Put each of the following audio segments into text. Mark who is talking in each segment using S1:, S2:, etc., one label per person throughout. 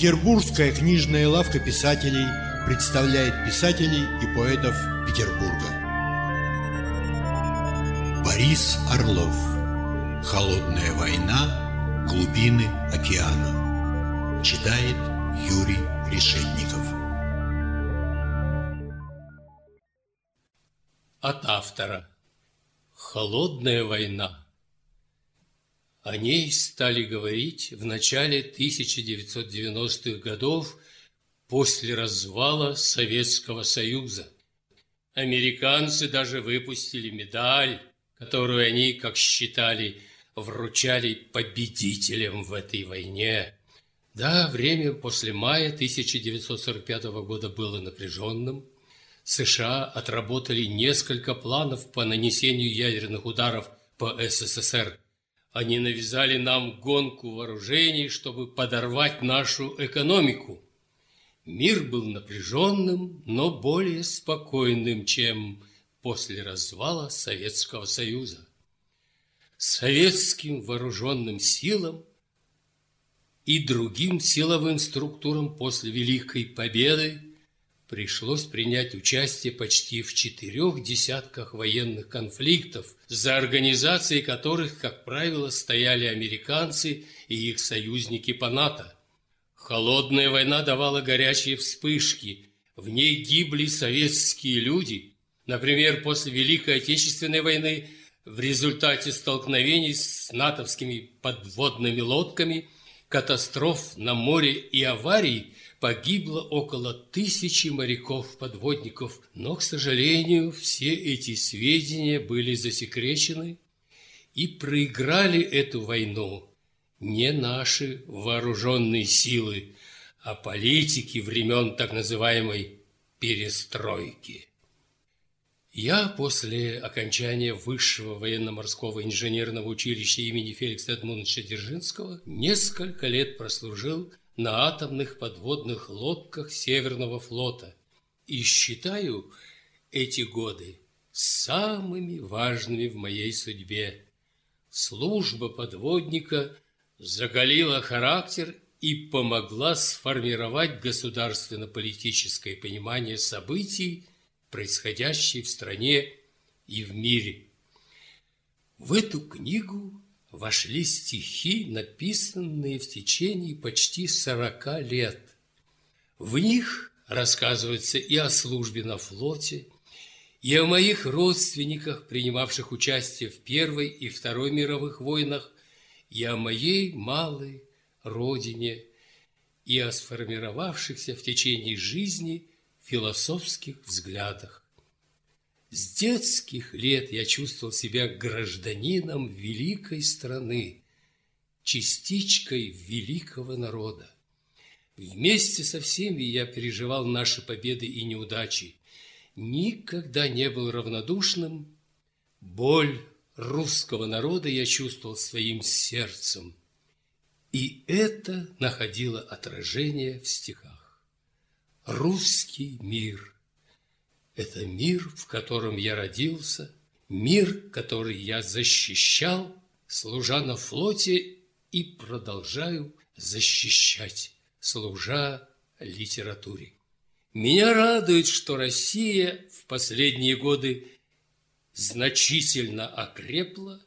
S1: Петербургская книжная лавка писателей представляет писателей и поэтов Петербурга. Борис Орлов. Холодная война. Глубины океана. Читает Юрий Решетников.
S2: От автора. Холодная война. О ней стали говорить в начале 1990-х годов после развала Советского Союза. Американцы даже выпустили медаль, которую они, как считали, вручали победителям в этой войне. Да, время после мая 1945 года было напряженным. США отработали несколько планов по нанесению ядерных ударов по СССР – они навязали нам гонку вооружений, чтобы подорвать нашу экономику. Мир был напряженным, но более спокойным, чем после развала Советского Союза. Советским вооруженным силам и другим силовым структурам после Великой Победы пришлось принять участие почти в четырех десятках военных конфликтов, за организацией которых, как правило, стояли американцы и их союзники по НАТО. Холодная война давала горячие вспышки, в ней гибли советские люди. Например, после Великой Отечественной войны в результате столкновений с натовскими подводными лодками, катастроф на море и аварий – погибло около тысячи моряков-подводников, но, к сожалению, все эти сведения были засекречены и проиграли эту войну не наши вооруженные силы, а политики времен так называемой перестройки. Я после окончания Высшего военно-морского инженерного училища имени Феликса Эдмундовича Дзержинского несколько лет прослужил на атомных подводных лодках Северного флота и считаю эти годы самыми важными в моей судьбе. Служба подводника заголила характер и помогла сформировать государственно-политическое понимание событий, происходящих в стране и в мире. В эту книгу вошли стихи, написанные в течение почти сорока лет. В них рассказывается и о службе на флоте, и о моих родственниках, принимавших участие в Первой и Второй мировых войнах, и о моей малой родине, и о сформировавшихся в течение жизни философских взглядах. С детских лет я чувствовал себя гражданином великой страны, частичкой великого народа. Вместе со всеми я переживал наши победы и неудачи. Никогда не был равнодушным. Боль русского народа я чувствовал своим сердцем. И это находило отражение в стихах. Русский мир – это мир, в котором я родился, мир, который я защищал, служа на флоте и продолжаю защищать, служа литературе. Меня радует, что Россия в последние годы значительно окрепла,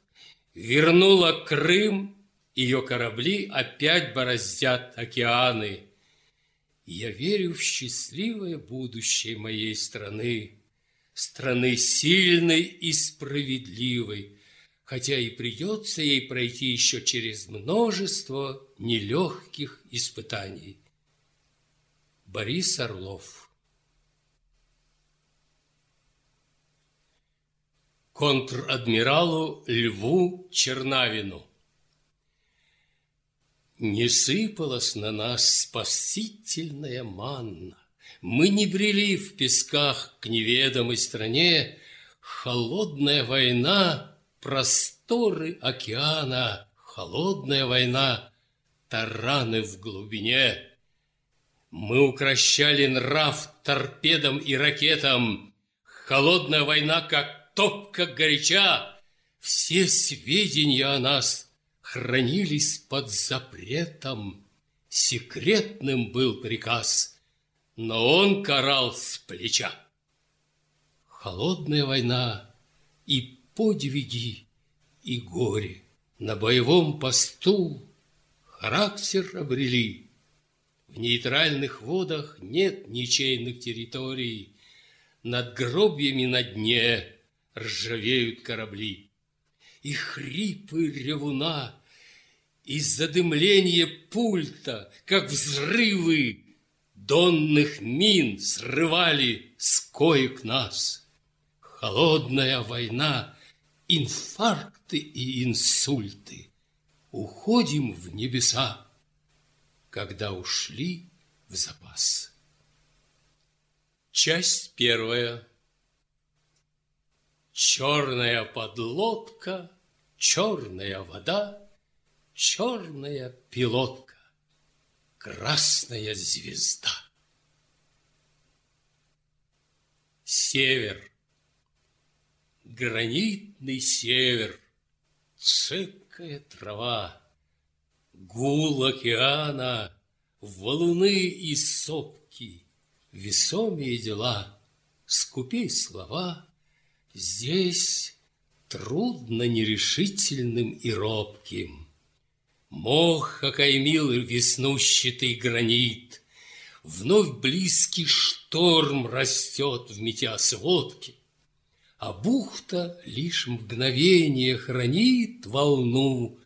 S2: вернула Крым, ее корабли опять бороздят океаны – я верю в счастливое будущее моей страны, страны сильной и справедливой, хотя и придется ей пройти еще через множество нелегких испытаний. Борис Орлов Контр-адмиралу Льву Чернавину не сыпалась на нас спасительная манна. Мы не брели в песках к неведомой стране. Холодная война, просторы океана, Холодная война, тараны в глубине. Мы укращали нрав торпедам и ракетам. Холодная война, как топка горяча, Все сведения о нас хранились под запретом. секретным был приказ, но он карал с плеча. Холодная война и подвиги, и горе на боевом посту характер обрели. В нейтральных водах нет ничейных территорий, над гробьями на дне ржавеют корабли. И хрипы ревуна из задымления пульта, как взрывы донных мин срывали с коек нас. Холодная война, инфаркты и инсульты. Уходим в небеса, когда ушли в запас. Часть первая. Черная подлодка, черная вода, черная пилотка, красная звезда. Север, гранитный север, цепкая трава, гул океана, валуны и сопки, весомые дела, скупей слова, здесь трудно нерешительным и робким. Мох окаймил веснущатый гранит, Вновь близкий шторм растет в метя сводки, А бухта лишь мгновение хранит волну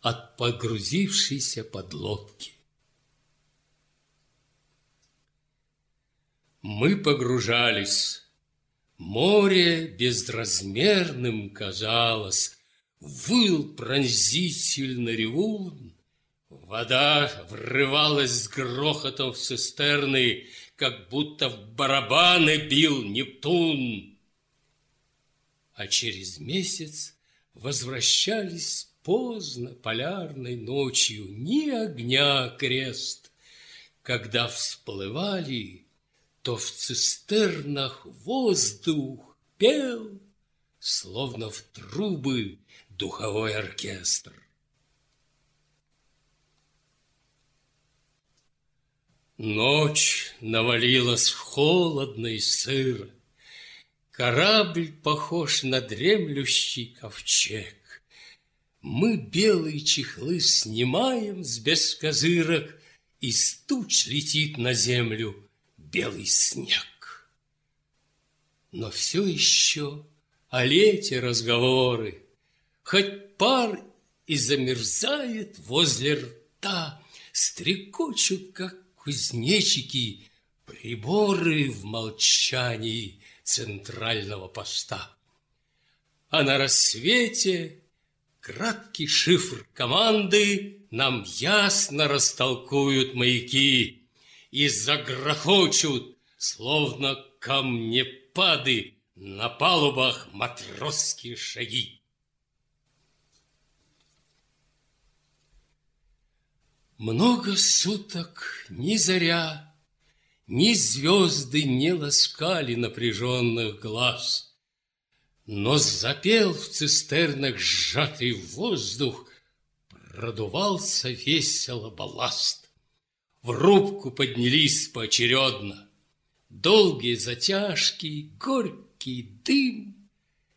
S2: От погрузившейся подлодки. Мы погружались. Море безразмерным казалось, Выл пронзительно ревун, Вода врывалась с грохотом в цистерны, Как будто в барабаны бил Нептун. А через месяц возвращались поздно полярной ночью Ни огня крест, когда всплывали, То в цистернах воздух пел, Словно в трубы духовой оркестр. Ночь навалилась холодно и сыро. Корабль похож на дремлющий ковчег. Мы белые чехлы снимаем с бескозырок, И с туч летит на землю белый снег. Но все еще о лете разговоры, Хоть пар и замерзает возле рта, Стрекочут, как кузнечики, Приборы в молчании центрального поста. А на рассвете краткий шифр команды Нам ясно растолкуют маяки И загрохочут, словно камнепады, На палубах матросские шаги. Много суток ни заря, ни звезды не ласкали напряженных глаз. Но запел в цистернах сжатый воздух, Продувался весело балласт. В рубку поднялись поочередно. Долгие затяжки, горький дым,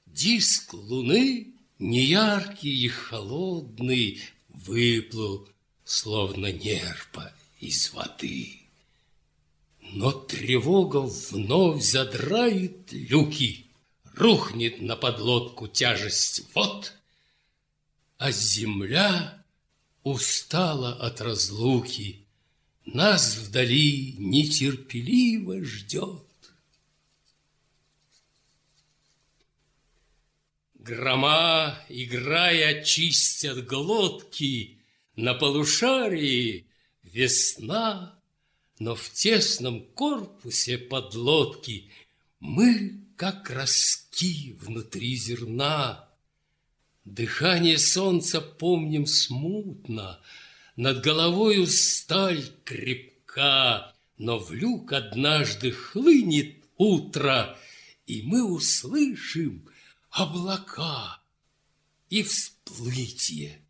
S2: Диск луны, неяркий и холодный, Выплыл словно нерпа из воды. Но тревога вновь задрает люки, Рухнет на подлодку тяжесть вод, А земля устала от разлуки, Нас вдали нетерпеливо ждет. Грома, играя, чистят глотки, на полушарии весна, но в тесном корпусе подлодки мы, как ростки внутри зерна. Дыхание солнца помним смутно, над головою сталь крепка, но в люк однажды хлынет утро, и мы услышим облака и всплытие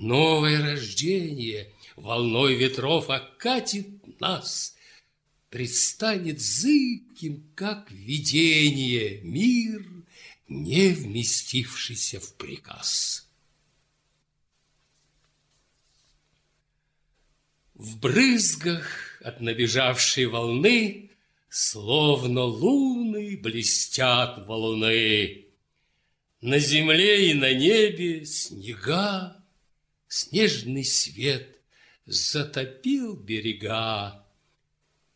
S2: Новое рождение волной ветров окатит нас, Предстанет зыбким, как видение, мир, не вместившийся в приказ. В брызгах от набежавшей волны Словно луны блестят валуны. На земле и на небе снега, Снежный свет затопил берега.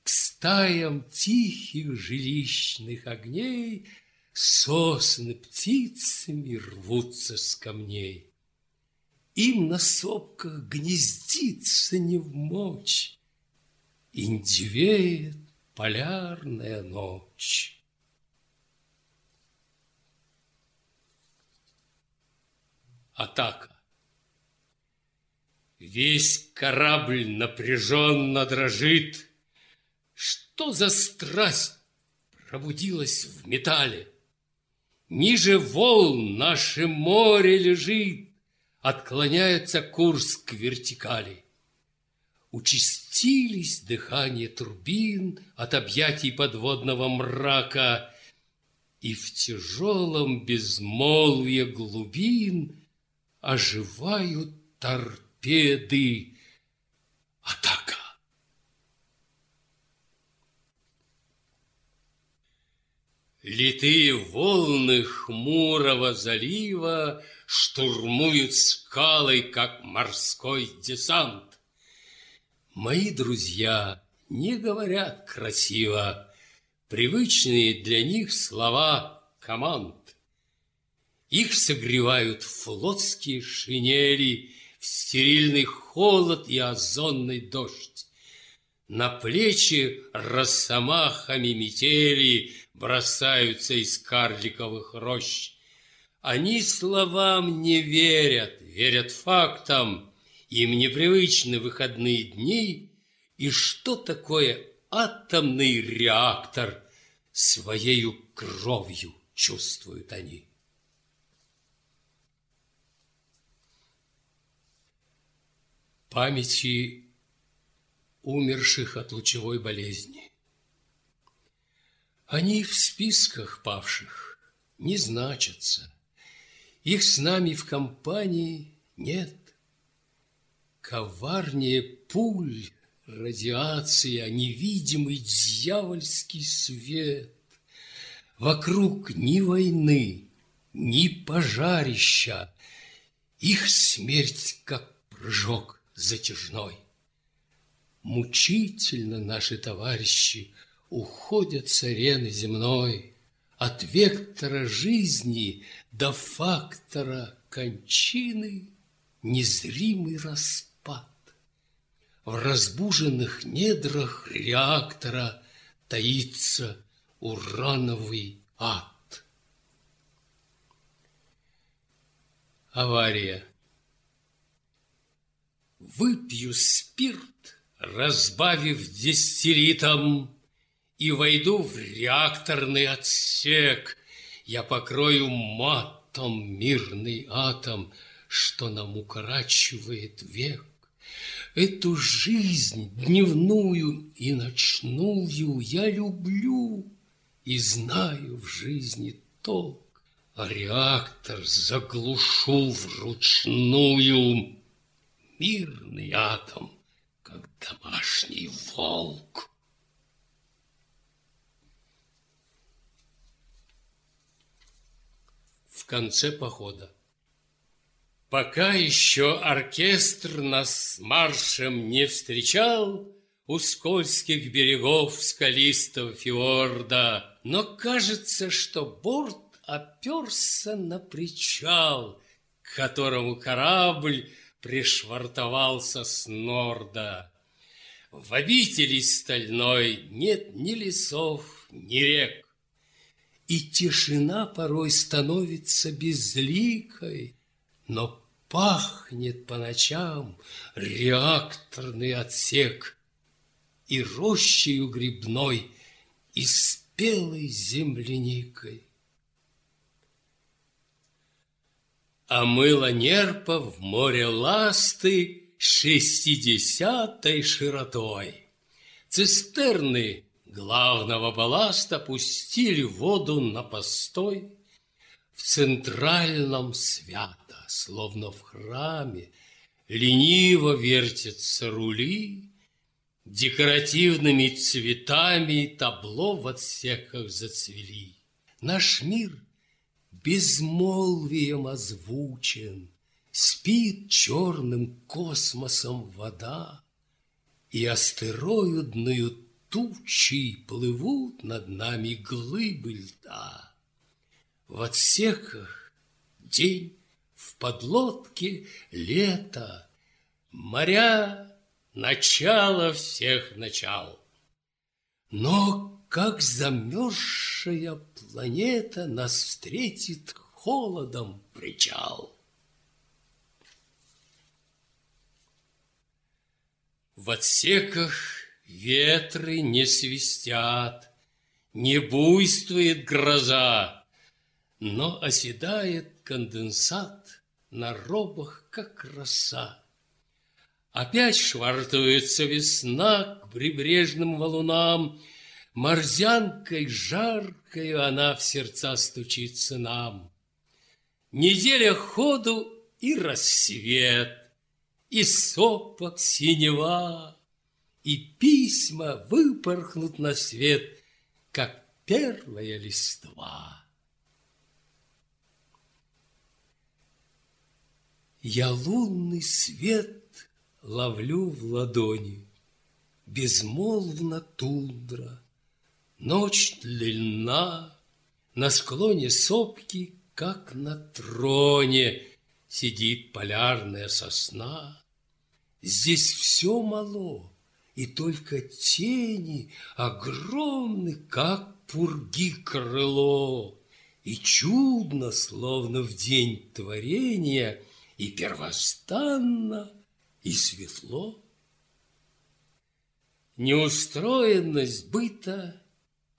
S2: К стаям тихих жилищных огней Сосны птицами рвутся с камней. Им на сопках гнездиться не в мочь, Индивеет полярная ночь. Атака. Весь корабль напряженно дрожит. Что за страсть пробудилась в металле? Ниже волн наше море лежит, Отклоняется курс к вертикали. Участились дыхание турбин От объятий подводного мрака, И в тяжелом безмолвии глубин Оживают торпеды. Атака! Литые волны хмурого залива Штурмуют скалой, как морской десант. Мои друзья не говорят красиво Привычные для них слова команд. Их согревают флотские шинели стерильный холод и озонный дождь. На плечи росомахами метели Бросаются из карликовых рощ. Они словам не верят, верят фактам, им непривычны выходные дни, и что такое атомный реактор своею кровью чувствуют они. Памяти умерших от лучевой болезни. Они в списках павших не значатся. Их с нами в компании нет. Коварнее пуль, радиация, невидимый дьявольский свет. Вокруг ни войны, ни пожарища, Их смерть, как прыжок затяжной. Мучительно наши товарищи Уходят с арены земной, От вектора жизни до фактора кончины Незримый распад. В разбуженных недрах реактора Таится урановый ад. Авария. Выпью спирт, разбавив дистиллитом, И войду в реакторный отсек. Я покрою матом мирный атом, Что нам укорачивает век. Эту жизнь дневную и ночную я люблю и знаю в жизни толк. А реактор заглушу вручную. Мирный атом, как домашний волк. В конце похода. Пока еще оркестр нас маршем не встречал У скользких берегов скалистого фьорда, Но кажется, что борт оперся на причал, К которому корабль пришвартовался с норда. В обители стальной нет ни лесов, ни рек, И тишина порой становится безликой, но Пахнет по ночам реакторный отсек И рощею грибной, и спелой земляникой. А мыло нерпа в море ласты шестидесятой широтой. Цистерны главного балласта пустили воду на постой. В центральном свято, словно в храме, лениво вертятся рули, Декоративными цветами табло в отсеках зацвели. Наш мир безмолвием озвучен, Спит черным космосом вода, И астероидную тучей Плывут над нами глыбы льда. В отсеках день, в подлодке лето, Моря начало всех начал. Но как замерзшая планета Нас встретит холодом причал. В отсеках ветры не свистят, Не буйствует гроза, Но оседает конденсат На робах, как роса. Опять швартуется весна к прибрежным валунам, Морзянкой жаркою она в сердца стучится нам. Неделя ходу и рассвет, И сопок синева, И письма выпорхнут на свет, Как первая листва. Я лунный свет ловлю в ладони. Безмолвна тундра, ночь длинна, На склоне сопки, как на троне, Сидит полярная сосна. Здесь все мало, и только тени Огромны, как пурги крыло. И чудно, словно в день творения, И первостанно — и светло. Неустроенность быта,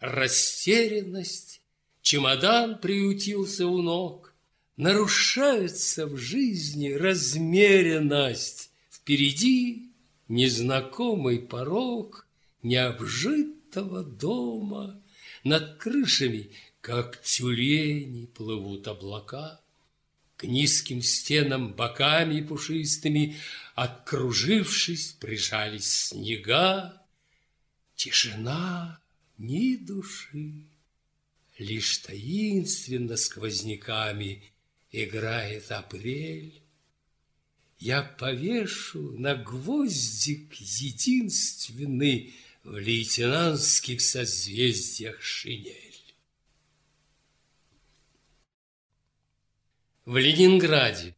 S2: растерянность, чемодан приютился у ног, нарушается в жизни размеренность. Впереди незнакомый порог необжитого дома, над крышами, как тюлени, плывут облака. К низким стенам боками пушистыми Окружившись, прижались снега, Тишина, ни души, Лишь таинственно сквозняками Играет апрель. Я повешу на гвоздик единственный В лейтенантских созвездиях шинель. В Ленинграде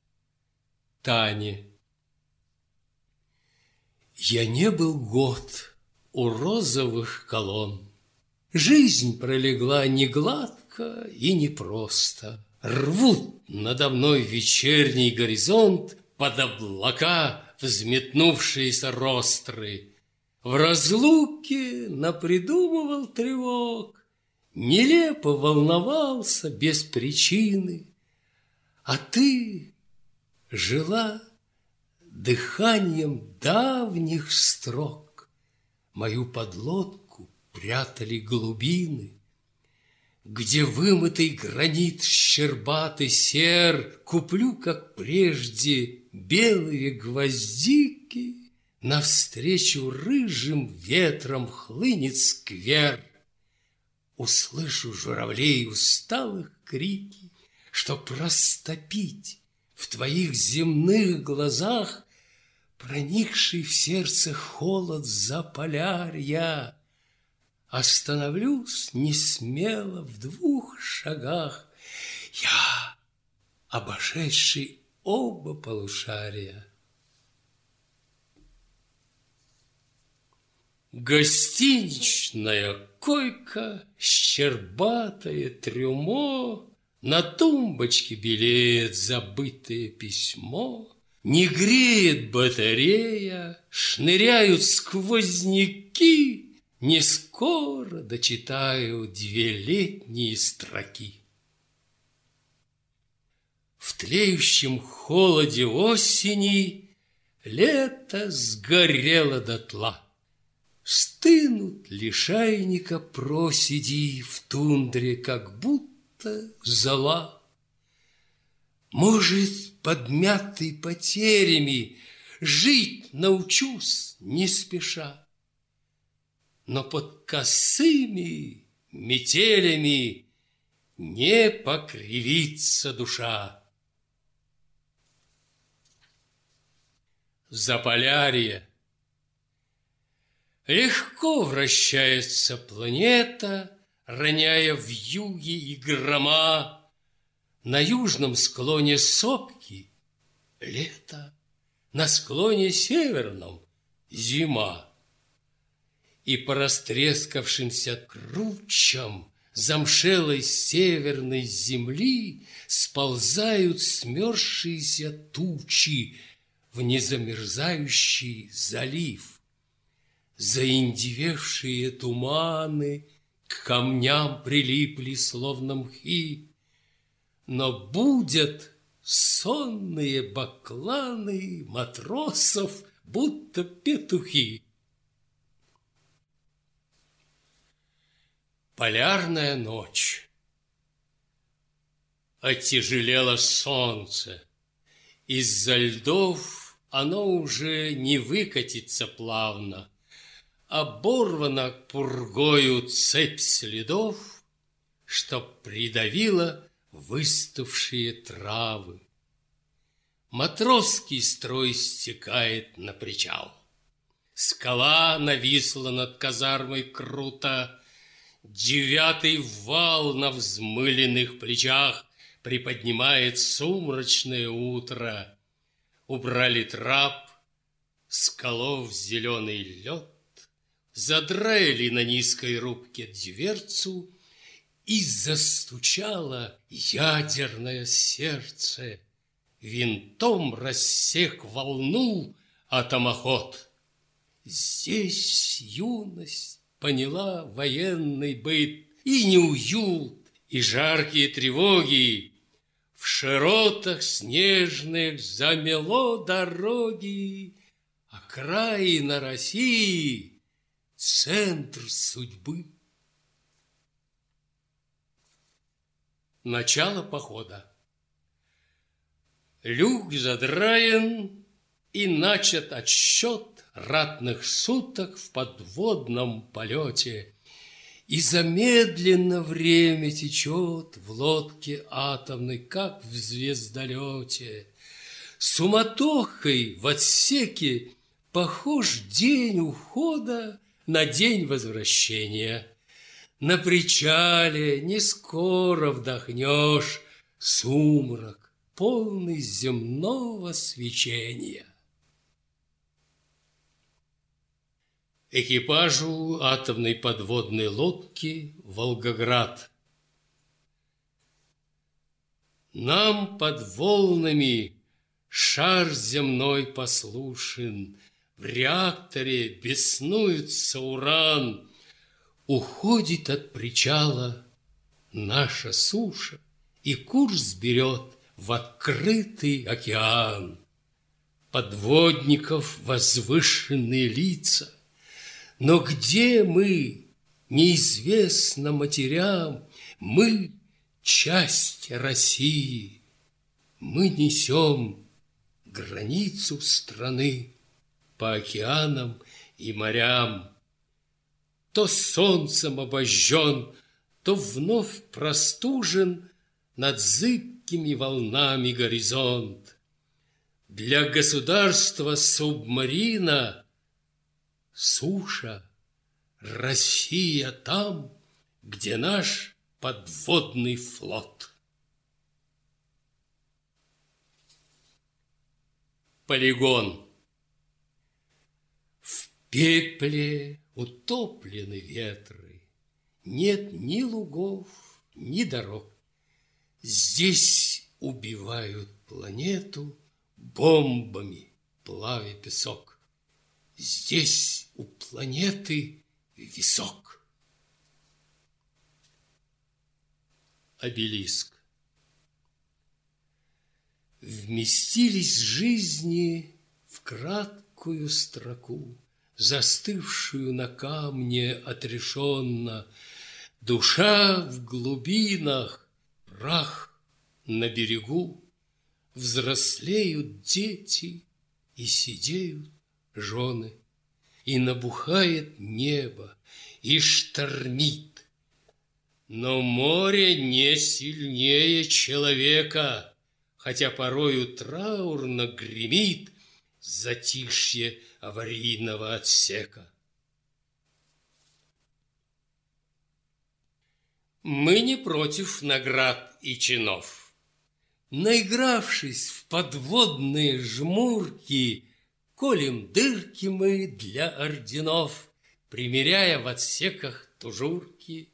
S2: Тане я не был год у розовых колонн. Жизнь пролегла не гладко и не просто. Рвут надо мной вечерний горизонт Под облака взметнувшиеся ростры. В разлуке напридумывал тревог, Нелепо волновался без причины. А ты жила Дыханием давних строк Мою подлодку прятали глубины, Где вымытый гранит щербатый сер Куплю, как прежде, белые гвоздики, Навстречу рыжим ветром хлынет сквер. Услышу журавлей усталых крики, Чтоб растопить в твоих земных глазах Проникший в сердце холод заполярья, Остановлюсь не смело в двух шагах. Я, обошедший оба полушария. Гостиничная койка, щербатое трюмо, На тумбочке белеет забытое письмо — не греет батарея, шныряют сквозняки, Не скоро дочитаю две летние строки. В тлеющем холоде осени Лето сгорело дотла. Стынут лишайника проседи В тундре, как будто зола. Может, подмятый потерями Жить научусь не спеша. Но под косыми метелями Не покривится душа. Заполярье. Легко вращается планета, Роняя в юге и грома. На южном склоне сопки лето, На склоне северном зима. И по растрескавшимся кручам Замшелой северной земли Сползают смерзшиеся тучи В незамерзающий залив. Заиндевевшие туманы К камням прилипли, словно мхи, Но будят сонные бакланы Матросов, будто петухи. Полярная ночь. Оттяжелело солнце. Из-за льдов оно уже не выкатится плавно. Оборвана пургою цепь следов, Чтоб придавила выставшие травы. Матросский строй стекает на причал. Скала нависла над казармой круто, Девятый вал на взмыленных плечах Приподнимает сумрачное утро. Убрали трап, скалов зеленый лед, Задраили на низкой рубке дверцу, И застучало ядерное сердце. Винтом рассек волну атомоход. Здесь юность поняла военный быт и неуют, и жаркие тревоги. В широтах снежных замело дороги, Окраина России — центр судьбы. Начало похода. Люк задраен, и начат отсчет ратных суток в подводном полете, И замедленно время течет в лодке атомной, как в звездолете. Суматохой в отсеке похож день ухода на день возвращения. На причале не скоро вдохнешь сумрак, полный земного свечения. Экипажу атомной подводной лодки «Волгоград». Нам под волнами шар земной послушен, В реакторе беснуется уран, Уходит от причала наша суша И курс берет в открытый океан. Подводников возвышенные лица, но где мы, неизвестно матерям, Мы – часть России. Мы несем границу страны По океанам и морям. То солнцем обожжен, то вновь простужен Над зыбкими волнами горизонт. Для государства субмарина суша, Россия там, где наш подводный флот. Полигон. В пепле утоплены ветры, Нет ни лугов, ни дорог. Здесь убивают планету Бомбами, плавя песок. Здесь планеты висок. Обелиск. Вместились жизни в краткую строку, Застывшую на камне отрешенно, Душа в глубинах, прах на берегу, Взрослеют дети и сидеют жены, И набухает небо, и штормит. Но море не сильнее человека, Хотя порою траурно гремит Затишье аварийного отсека. Мы не против наград и чинов. Наигравшись в подводные жмурки, Колем дырки мы для орденов, Примеряя в отсеках тужурки.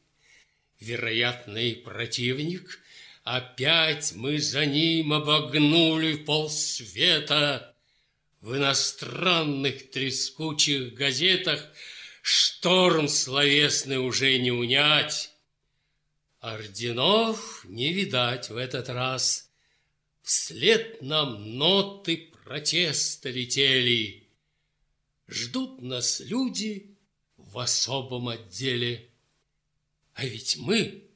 S2: Вероятный противник, Опять мы за ним обогнули полсвета. В иностранных трескучих газетах Шторм словесный уже не унять. Орденов не видать в этот раз. Вслед нам ноты протеста летели. Ждут нас люди в особом отделе. А ведь мы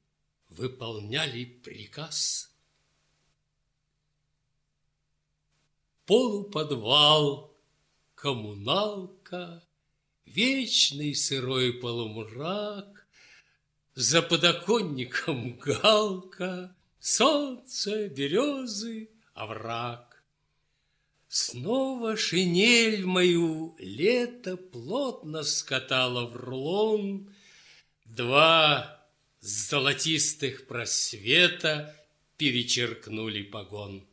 S2: выполняли приказ. Полуподвал, коммуналка, Вечный сырой полумрак, За подоконником галка, Солнце, березы, овраг. Снова шинель мою лето плотно скатала в рулон, Два золотистых просвета перечеркнули погон.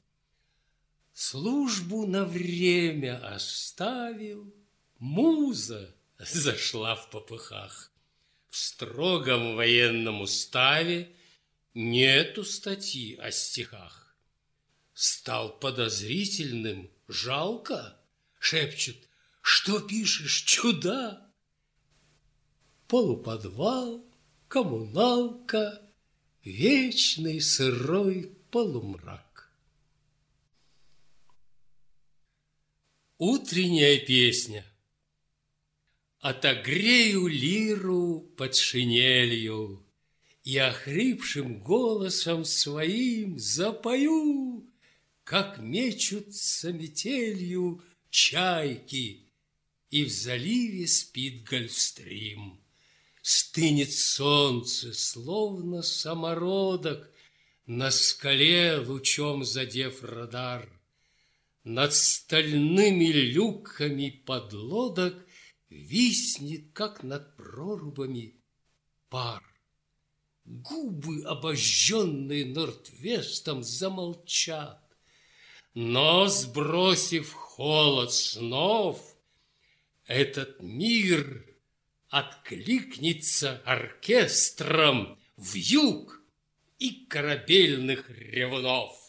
S2: Службу на время оставил, муза зашла в попыхах. В строгом военном уставе нету статьи о стихах. Стал подозрительным, жалко, шепчет, что пишешь, чуда? Полуподвал, коммуналка, вечный сырой полумрак. Утренняя песня Отогрею лиру под шинелью И охрипшим голосом своим запою, Как мечутся метелью чайки, И в заливе спит гольфстрим. Стынет солнце, словно самородок, На скале лучом задев радар. Над стальными люками подлодок Виснет, как над прорубами, пар. Губы, обожженные нортвестом, замолчат. Но, сбросив холод снов, Этот мир откликнется оркестром в юг и корабельных ревунов.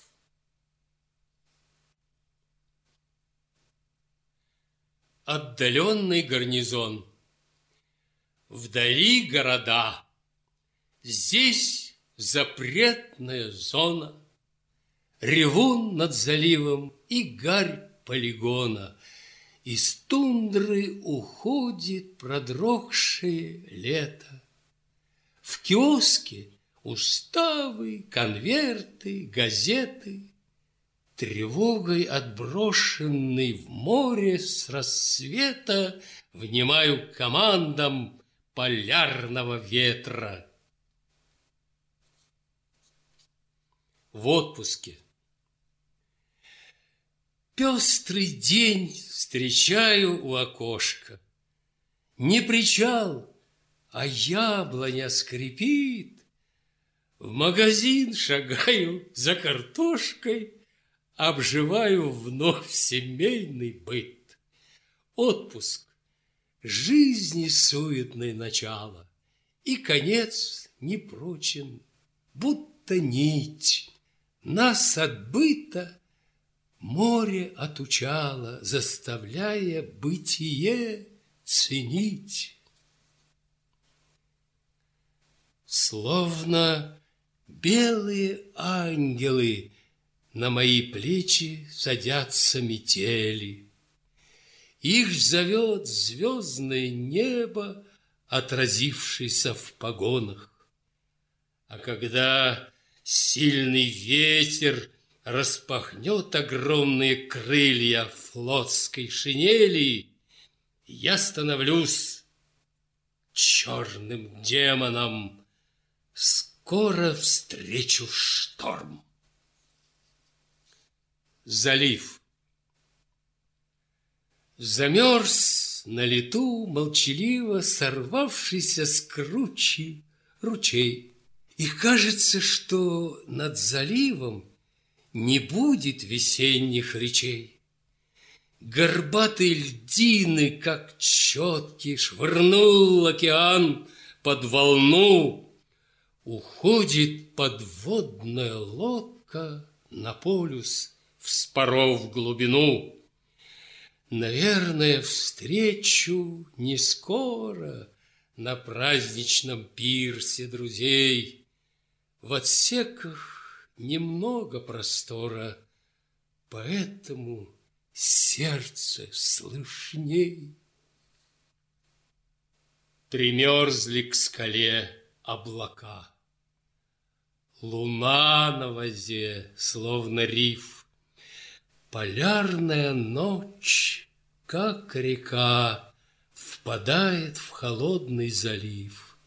S2: Отдаленный гарнизон. Вдали города. Здесь запретная зона. Ревун над заливом и гарь полигона – из тундры уходит продрогшее лето. В киоске уставы, конверты, газеты, Тревогой отброшенный в море с рассвета Внимаю командам полярного ветра. В отпуске Пестрый день встречаю у окошка. Не причал, а яблоня скрипит. В магазин шагаю за картошкой, Обживаю вновь семейный быт. Отпуск, жизни суетное начало, И конец непрочен, будто нить. Нас отбыто Море отучало, заставляя бытие ценить. Словно белые ангелы на мои плечи садятся метели. Их зовет звездное небо, отразившееся в погонах. А когда сильный ветер распахнет огромные крылья флотской шинели, я становлюсь черным демоном, скоро встречу шторм. Залив. Замерз на лету молчаливо сорвавшийся с кручи ручей. И кажется, что над заливом не будет весенних речей. Горбатые льдины, как четки, швырнул океан под волну. Уходит подводная лодка на полюс вспоров глубину. Наверное, встречу не скоро на праздничном пирсе друзей. В отсеках немного простора, поэтому сердце слышней. Примерзли к скале облака. Луна на возе, словно риф, Полярная ночь, как река, Впадает в холодный залив.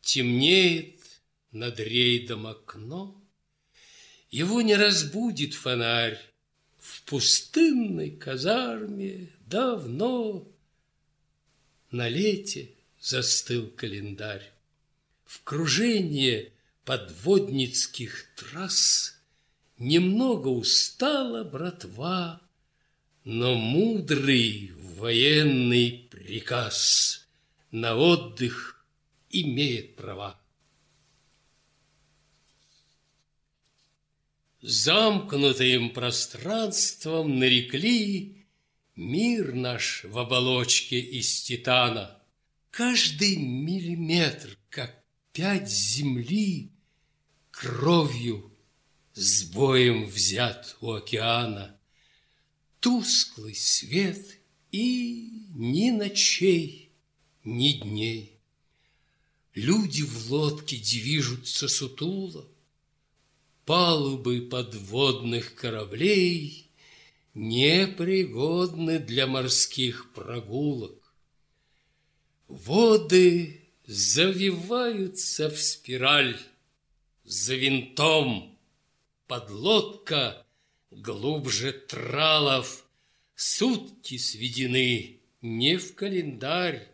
S2: Темнеет над рейдом окно, Его не разбудит фонарь. В пустынной казарме давно На лете застыл календарь. В кружение подводницких трасс Немного устала братва, Но мудрый военный приказ На отдых имеет права. Замкнутым пространством нарекли Мир наш в оболочке из титана. Каждый миллиметр, как пять земли, Кровью с боем взят у океана. Тусклый свет и ни ночей, ни дней. Люди в лодке движутся сутуло, Палубы подводных кораблей Непригодны для морских прогулок. Воды завиваются в спираль За винтом подлодка глубже тралов, Сутки сведены не в календарь,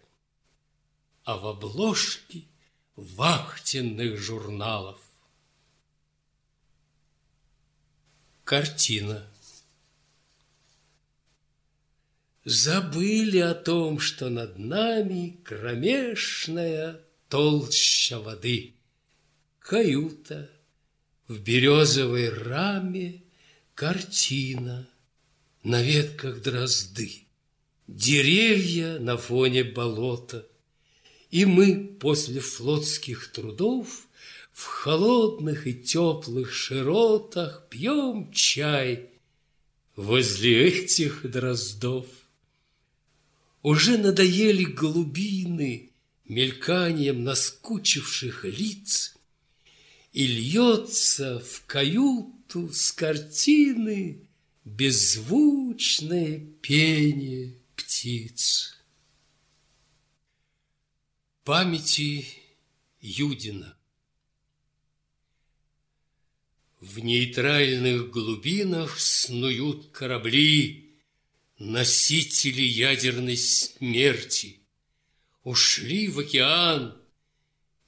S2: А в обложки вахтенных журналов. Картина. Забыли о том, что над нами Кромешная толща воды, Каюта — в березовой раме картина, на ветках дрозды, деревья на фоне болота. И мы после флотских трудов в холодных и теплых широтах пьем чай возле этих дроздов. Уже надоели глубины мельканием наскучивших лиц, и льется в каюту с картины Беззвучное пение птиц. Памяти Юдина В нейтральных глубинах снуют корабли, Носители ядерной смерти. Ушли в океан,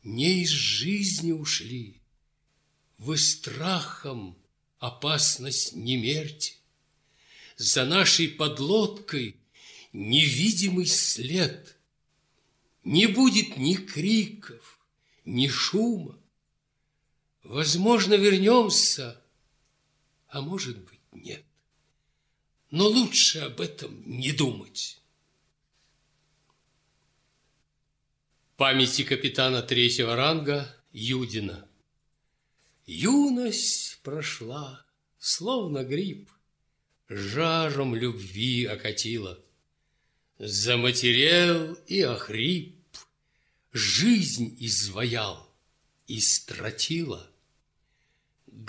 S2: не из жизни ушли, вы страхом опасность не мерьте. За нашей подлодкой невидимый след. Не будет ни криков, ни шума. Возможно, вернемся, а может быть, нет. Но лучше об этом не думать. Памяти капитана третьего ранга Юдина. Юность прошла, словно гриб, жаром любви окатила. Заматерел и охрип, жизнь изваял и стратила.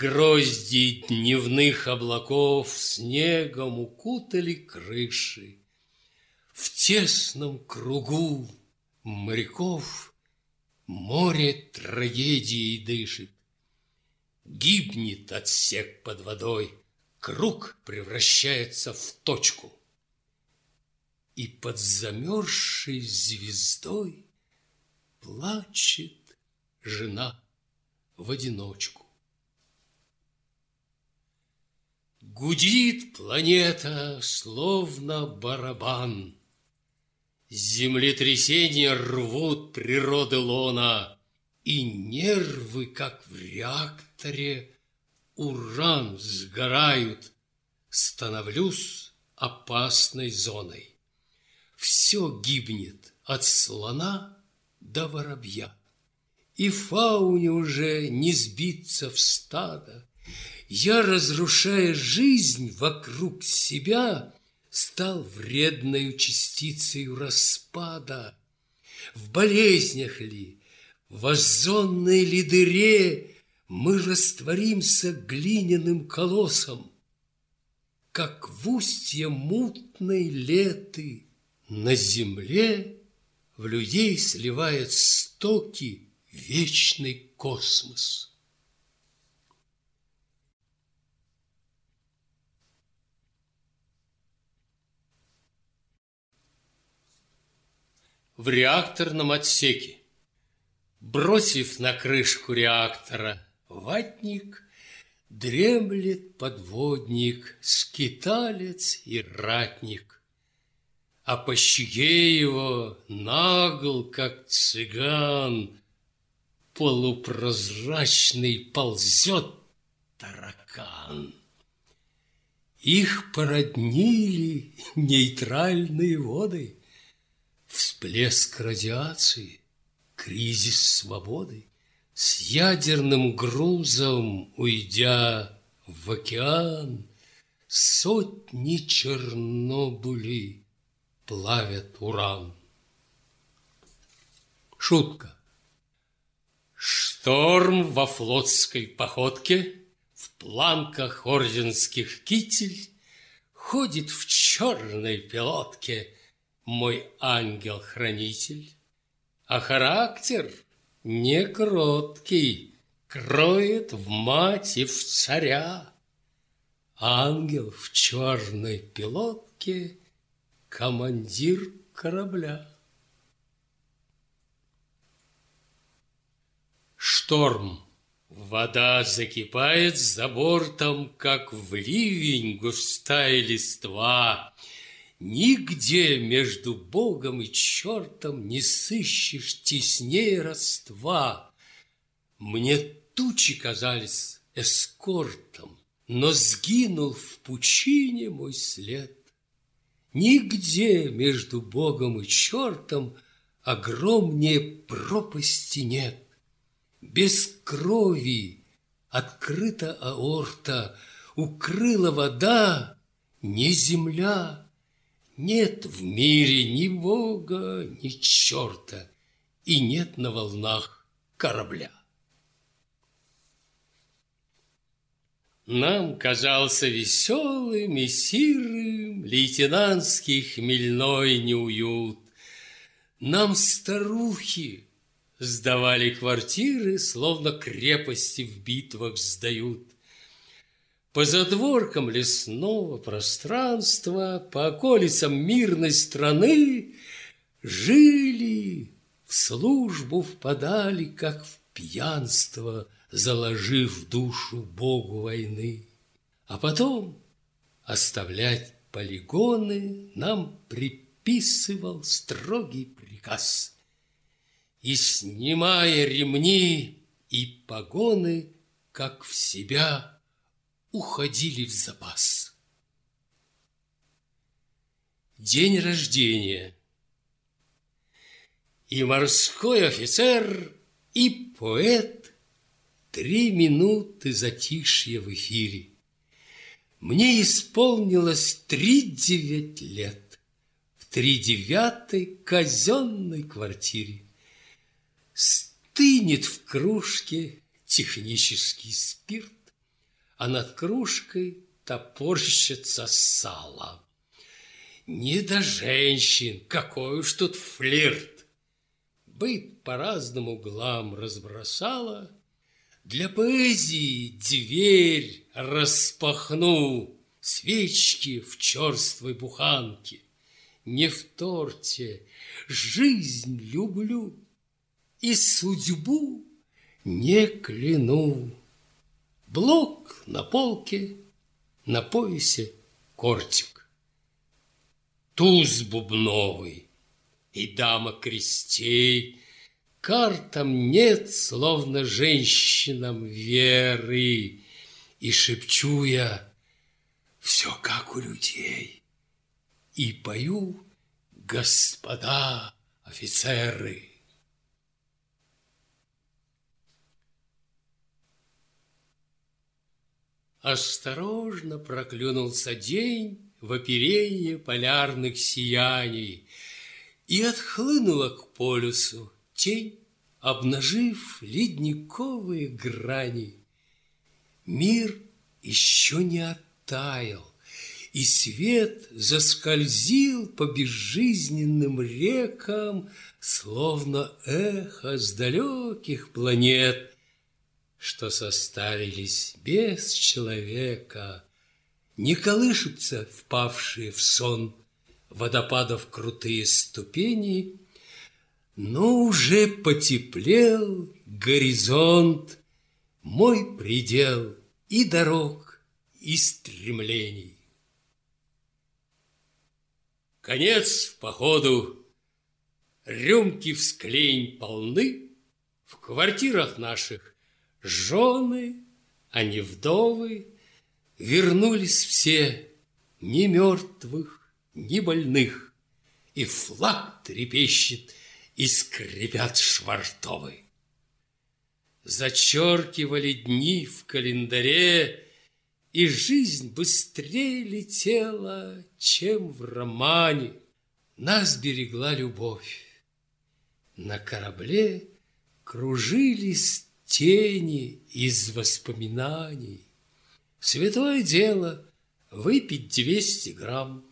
S2: Грозди дневных облаков снегом укутали крыши. В тесном кругу моряков море трагедии дышит. Гибнет отсек под водой, круг превращается в точку. И под замерзшей звездой плачет жена в одиночку. Гудит планета, словно барабан. Землетрясения рвут природы лона, И нервы, как в реакторе, уран сгорают. Становлюсь опасной зоной. Все гибнет от слона до воробья. И фауне уже не сбиться в стадо. Я, разрушая жизнь вокруг себя, Стал вредною частицей распада. В болезнях ли, в озонной ли дыре Мы растворимся глиняным колоссом, Как в устье мутной леты на земле В людей сливает стоки вечный космос. В реакторном отсеке. Бросив на крышку реактора ватник, Дремлет подводник, скиталец и ратник. А по щеке его нагл, как цыган, Полупрозрачный ползет таракан. Их породнили нейтральные воды — Всплеск радиации, кризис свободы, С ядерным грузом уйдя в океан, Сотни Чернобылей плавят уран. Шутка. Шторм во флотской походке, В планках орденских китель, Ходит в черной пилотке — мой ангел-хранитель, а характер не кроткий, кроет в мать и в царя. Ангел в черной пилотке, командир корабля. Шторм. Вода закипает за бортом, как в ливень густая листва — Нигде между Богом и чертом Не сыщешь теснее родства. Мне тучи казались эскортом, Но сгинул в пучине мой след. Нигде между Богом и чертом Огромнее пропасти нет. Без крови открыта аорта, Укрыла вода, не земля, нет в мире ни Бога, ни черта, И нет на волнах корабля. Нам казался веселым и сирым Лейтенантский хмельной неуют. Нам старухи сдавали квартиры, Словно крепости в битвах сдают. По задворкам лесного пространства, По околицам мирной страны Жили, в службу впадали, Как в пьянство, Заложив душу Богу войны. А потом оставлять полигоны Нам приписывал строгий приказ. И, снимая ремни и погоны, Как в себя уходили в запас. День рождения. И морской офицер, и поэт Три минуты затишья в эфире. Мне исполнилось три девять лет в тридевятой казенной квартире. Стынет в кружке технический спирт, а над кружкой топорщится сало. Не до женщин, какой уж тут флирт. Быт по разным углам разбросала, Для поэзии дверь распахну, Свечки в черствой буханке, Не в торте, жизнь люблю И судьбу не кляну. Блок на полке, на поясе кортик. Туз бубновый и дама крестей, Картам нет, словно женщинам веры, И шепчу я, все как у людей, И пою, господа офицеры. Осторожно проклюнулся день в оперенье полярных сияний, И отхлынула к полюсу тень, обнажив ледниковые грани. Мир еще не оттаял, и свет заскользил по безжизненным рекам, Словно эхо с далеких планет, что состарились без человека, Не колышутся впавшие в сон водопадов крутые ступени, Но уже потеплел горизонт, Мой предел и дорог, и стремлений. Конец походу, рюмки в склень полны, В квартирах наших Жены, а не вдовы, Вернулись все, ни мертвых, ни больных, И флаг трепещет, и скрипят швартовы. Зачеркивали дни в календаре, И жизнь быстрее летела, чем в романе. Нас берегла любовь. На корабле кружились тени из воспоминаний. Святое дело выпить двести грамм,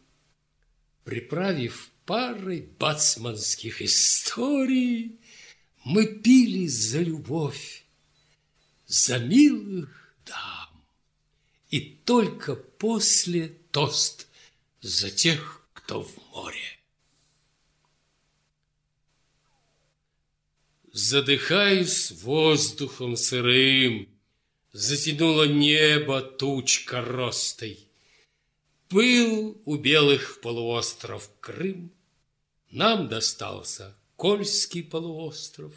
S2: Приправив парой бацманских историй, Мы пили за любовь, за милых дам, И только после тост за тех, кто в море. Задыхаюсь воздухом сырым, Затянуло небо тучка ростой. Был у белых полуостров Крым, Нам достался Кольский полуостров.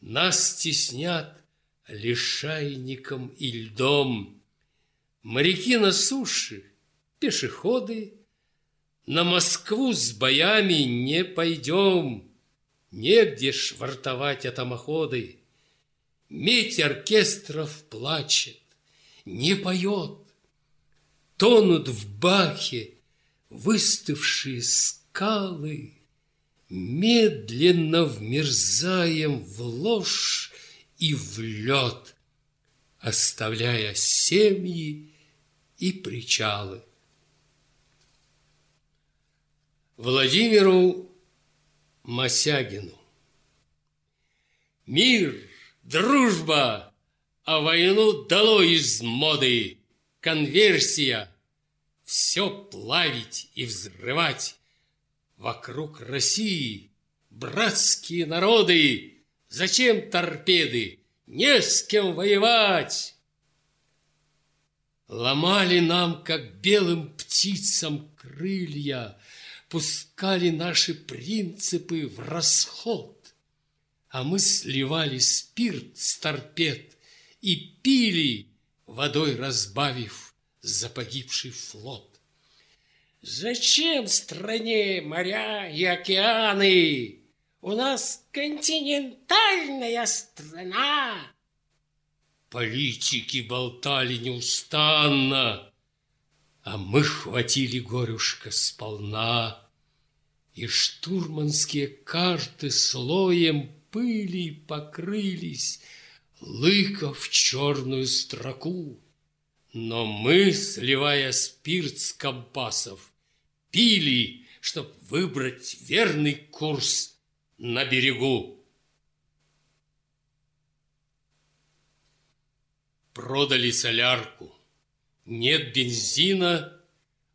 S2: Нас теснят лишайником и льдом. Моряки на суше, пешеходы, На Москву с боями не пойдем — Негде швартовать атомоходы. Медь оркестров плачет, не поет. Тонут в бахе выстывшие скалы, Медленно вмерзаем в ложь и в лед, Оставляя семьи и причалы. Владимиру Мосягину. Мир, дружба, а войну дало из моды. Конверсия, все плавить и взрывать. Вокруг России братские народы, Зачем торпеды? Не с кем воевать. Ломали нам, как белым птицам, крылья, пускали наши принципы в расход, а мы сливали спирт с торпед и пили, водой разбавив за погибший флот. Зачем стране моря и океаны? У нас континентальная страна. Политики болтали неустанно. А мы хватили горюшка сполна, И штурманские карты слоем пыли покрылись, Лыка в черную строку. Но мы, сливая спирт с компасов, Пили, чтоб выбрать верный курс на берегу. Продали солярку. Нет бензина,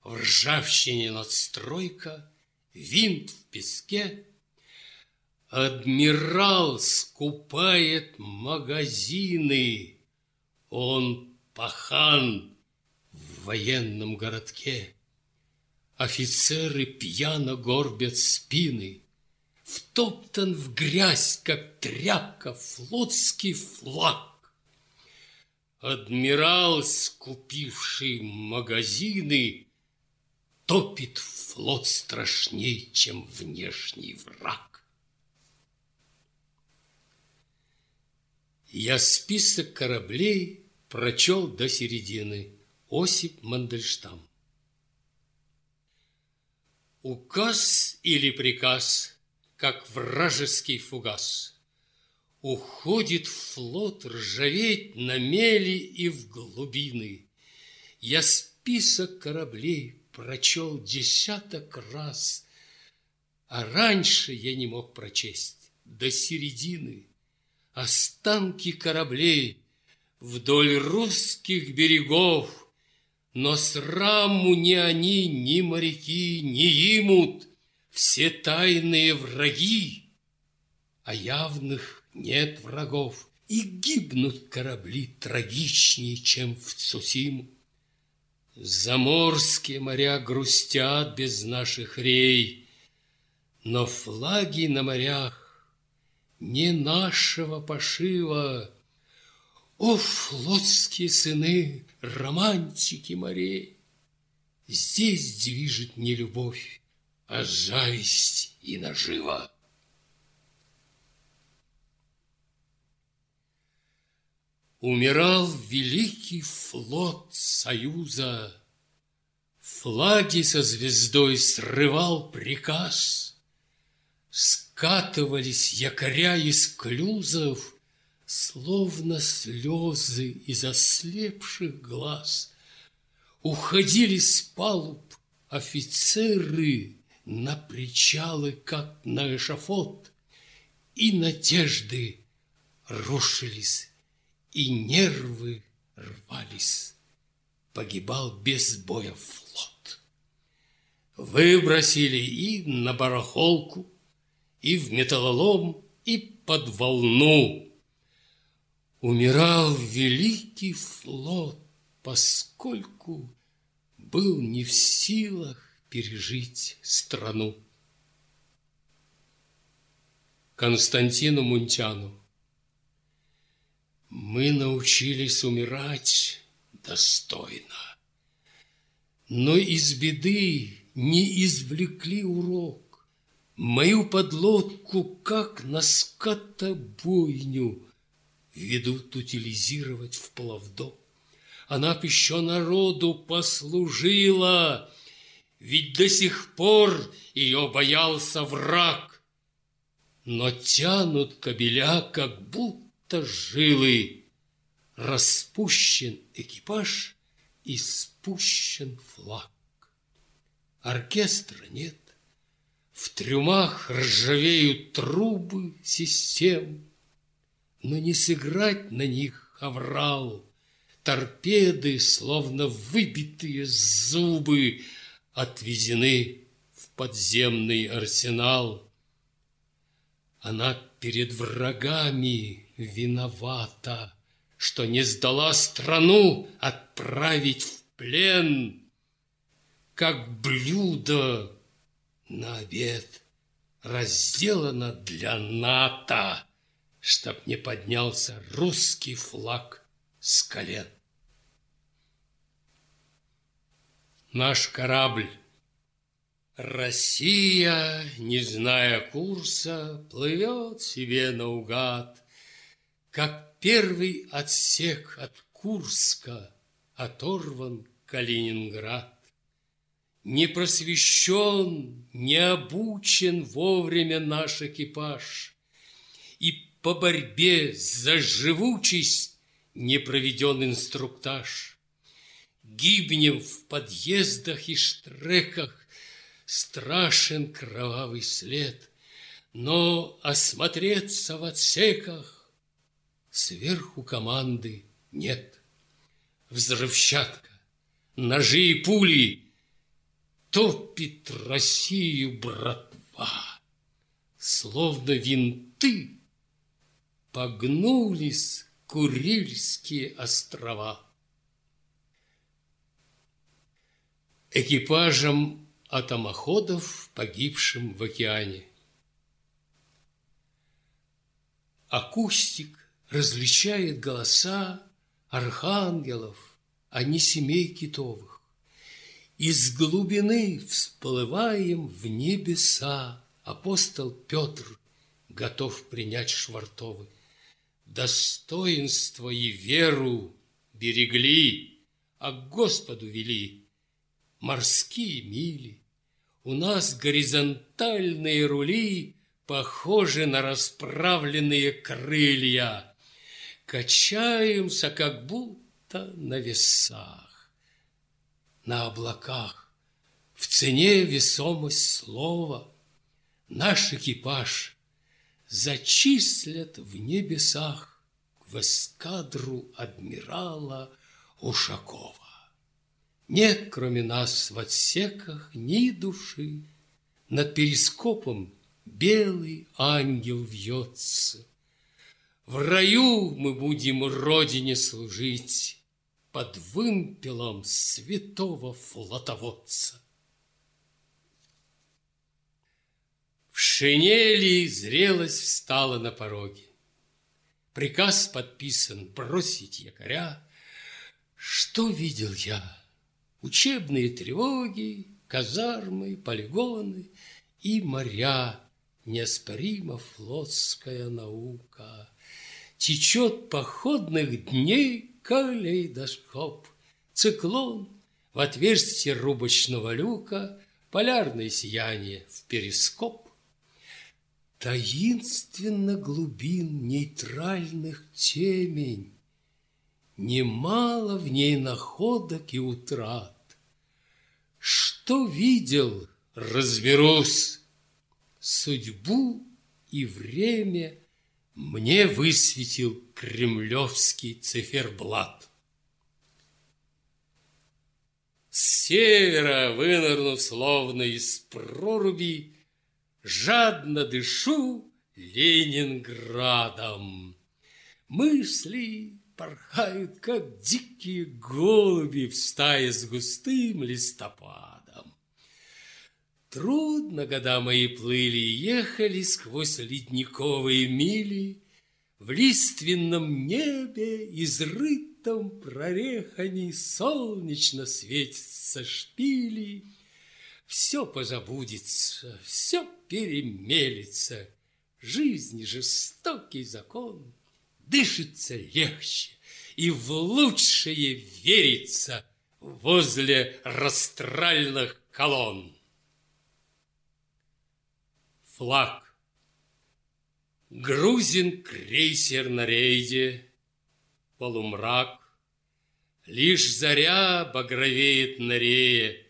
S2: в ржавчине надстройка, винт в песке. Адмирал скупает магазины, он пахан в военном городке. Офицеры пьяно горбят спины, Втоптан в грязь, как тряпка, флотский флаг. Адмирал, скупивший магазины, Топит флот страшней, чем внешний враг. Я список кораблей прочел до середины. Осип Мандельштам. Указ или приказ, как вражеский фугас – Уходит флот ржаветь на мели и в глубины. Я список кораблей прочел десяток раз, А раньше я не мог прочесть до середины. Останки кораблей вдоль русских берегов, Но сраму ни они, ни моряки не имут, Все тайные враги, а явных нет врагов, и гибнут корабли трагичнее, чем в Цусиму. Заморские моря грустят без наших рей, но флаги на морях не нашего пошива. О, флотские сыны, романтики морей! Здесь движет не любовь, а зависть и нажива. Умирал великий флот Союза, Флаги со звездой срывал приказ, Скатывались якоря из клюзов, Словно слезы из ослепших глаз. Уходили с палуб офицеры На причалы, как на эшафот, И надежды рушились и нервы рвались. Погибал без боя флот. Выбросили и на барахолку, и в металлолом, и под волну. Умирал великий флот, поскольку был не в силах пережить страну. Константину Мунтяну мы научились умирать достойно, но из беды не извлекли урок. Мою подлодку, как на скотобойню, ведут утилизировать в плавдо. Она б еще народу послужила, ведь до сих пор ее боялся враг. Но тянут кабеля, как будто будто жилы. Распущен экипаж и спущен флаг. Оркестра нет. В трюмах ржавеют трубы систем, Но не сыграть на них аврал. Торпеды, словно выбитые зубы, Отвезены в подземный арсенал. Она перед врагами виновата, что не сдала страну отправить в плен, как блюдо на обед разделано для НАТО, чтоб не поднялся русский флаг с колен. Наш корабль Россия, не зная курса, плывет себе наугад, как первый отсек от Курска оторван Калининград. Не просвещен, не обучен вовремя наш экипаж, И по борьбе за живучесть не проведен инструктаж. Гибнем в подъездах и штреках, Страшен кровавый след, Но осмотреться в отсеках Сверху команды нет. Взрывчатка, ножи и пули Топит Россию братва, Словно винты Погнулись Курильские острова. Экипажам атомоходов, погибшим в океане. Акустик различает голоса архангелов, а не семей китовых. Из глубины всплываем в небеса. Апостол Петр готов принять швартовы. Достоинство и веру берегли, а к Господу вели морские мили. У нас горизонтальные рули похожи на расправленные крылья. Качаемся, как будто на весах, на облаках. В цене весомость слова. Наш экипаж зачислят в небесах в эскадру адмирала Ушакова. Нет, кроме нас в отсеках ни души. Над перископом белый ангел вьется. В раю мы будем Родине служить Под вымпелом святого флотоводца. В шинели зрелость встала на пороге. Приказ подписан бросить якоря. Что видел я? Учебные тревоги, казармы, полигоны и моря, Неоспоримо флотская наука. Течет походных дней калейдоскоп, Циклон в отверстие рубочного люка, Полярное сияние в перископ. Таинственно глубин нейтральных темень, Немало в ней находок и утрат. Что видел, разберусь. Судьбу и время мне высветил кремлевский циферблат. С севера, вынырнув словно из проруби, Жадно дышу Ленинградом. Мысли порхают, как дикие голуби в стае с густым листопадом. Трудно года мои плыли ехали сквозь ледниковые мили, В лиственном небе, изрытом прорехами, Солнечно светятся шпили. Все позабудется, все перемелится, Жизнь жестокий закон — дышится легче, и в лучшее верится возле растральных колонн. Флаг. Грузин крейсер на рейде, полумрак, Лишь заря багровеет на рее,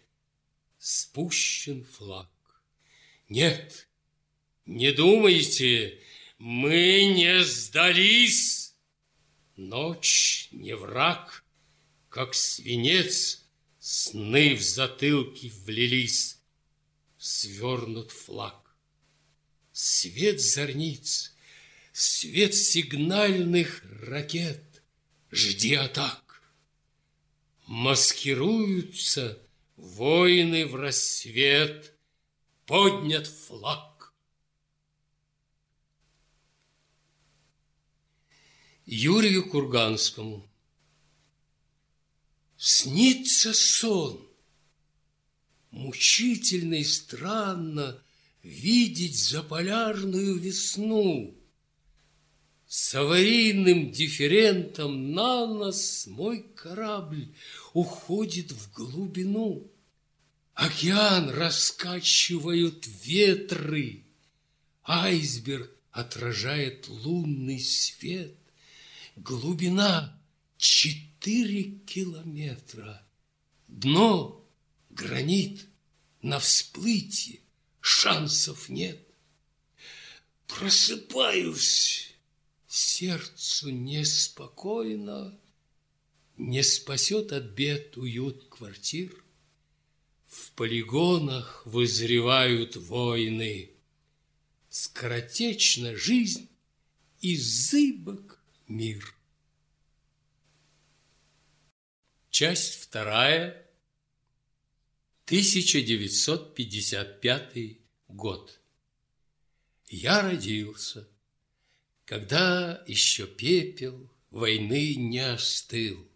S2: спущен флаг. Нет, не думайте, мы не сдались. Ночь не враг, как свинец, Сны в затылке влились, Свернут флаг. Свет зорниц, свет сигнальных ракет, Жди атак. Маскируются воины в рассвет, Поднят флаг. Юрию Курганскому. Снится сон. Мучительно и странно видеть заполярную весну. С аварийным дифферентом на нас мой корабль уходит в глубину. Океан раскачивают ветры, Айсберг отражает лунный свет. Глубина четыре километра. Дно гранит, на всплытие шансов нет. Просыпаюсь, сердцу неспокойно, Не спасет от бед уют квартир. В полигонах вызревают войны. Скоротечна жизнь и зыбок мир. Часть вторая. 1955 год. Я родился, когда еще пепел войны не остыл.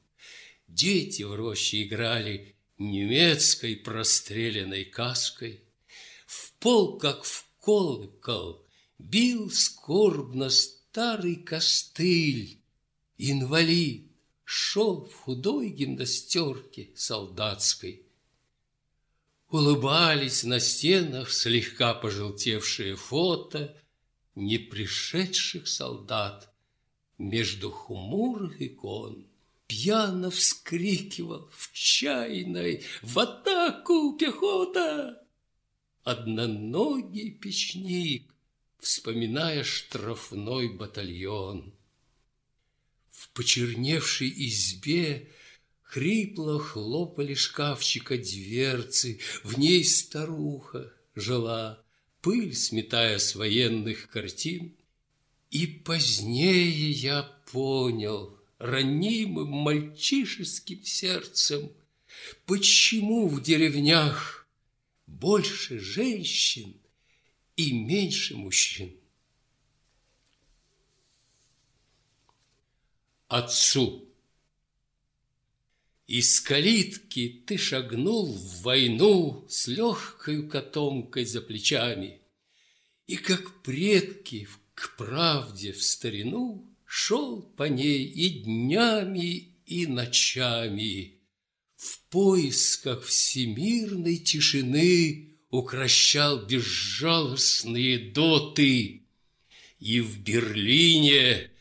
S2: Дети в роще играли немецкой простреленной каской. В пол, как в колокол, бил скорбно старый костыль. Инвалид шел в худой гимнастерке солдатской. Улыбались на стенах слегка пожелтевшие фото Не пришедших солдат между хмурых икон. Пьяно вскрикивал в чайной «В атаку, пехота!» Одноногий печник, вспоминая штрафной батальон. В почерневшей избе Хрипло хлопали шкафчика дверцы, В ней старуха жила, Пыль сметая с военных картин. И позднее я понял, Ранимым мальчишеским сердцем, Почему в деревнях Больше женщин и меньше мужчин. Отцу из калитки ты шагнул в войну С легкою котомкой за плечами, И, как предки к правде в старину, Шел по ней и днями, и ночами. В поисках всемирной тишины Укращал безжалостные доты, И в Берлине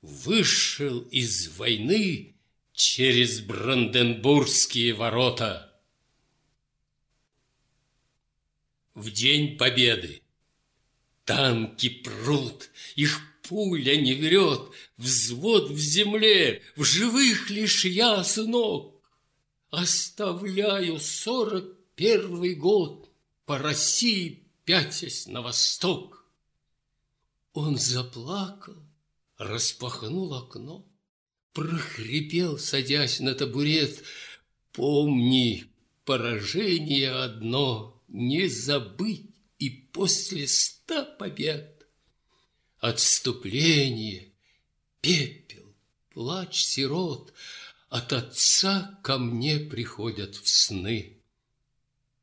S2: вышел из войны через Бранденбургские ворота. В день победы танки прут, их пуля не врет, взвод в земле, в живых лишь я, сынок. Оставляю сорок первый год, по России пятясь на восток. Он заплакал, распахнул окно прохрипел, садясь на табурет. Помни, поражение одно не забыть и после ста побед. Отступление, пепел, плач сирот от отца ко мне приходят в сны.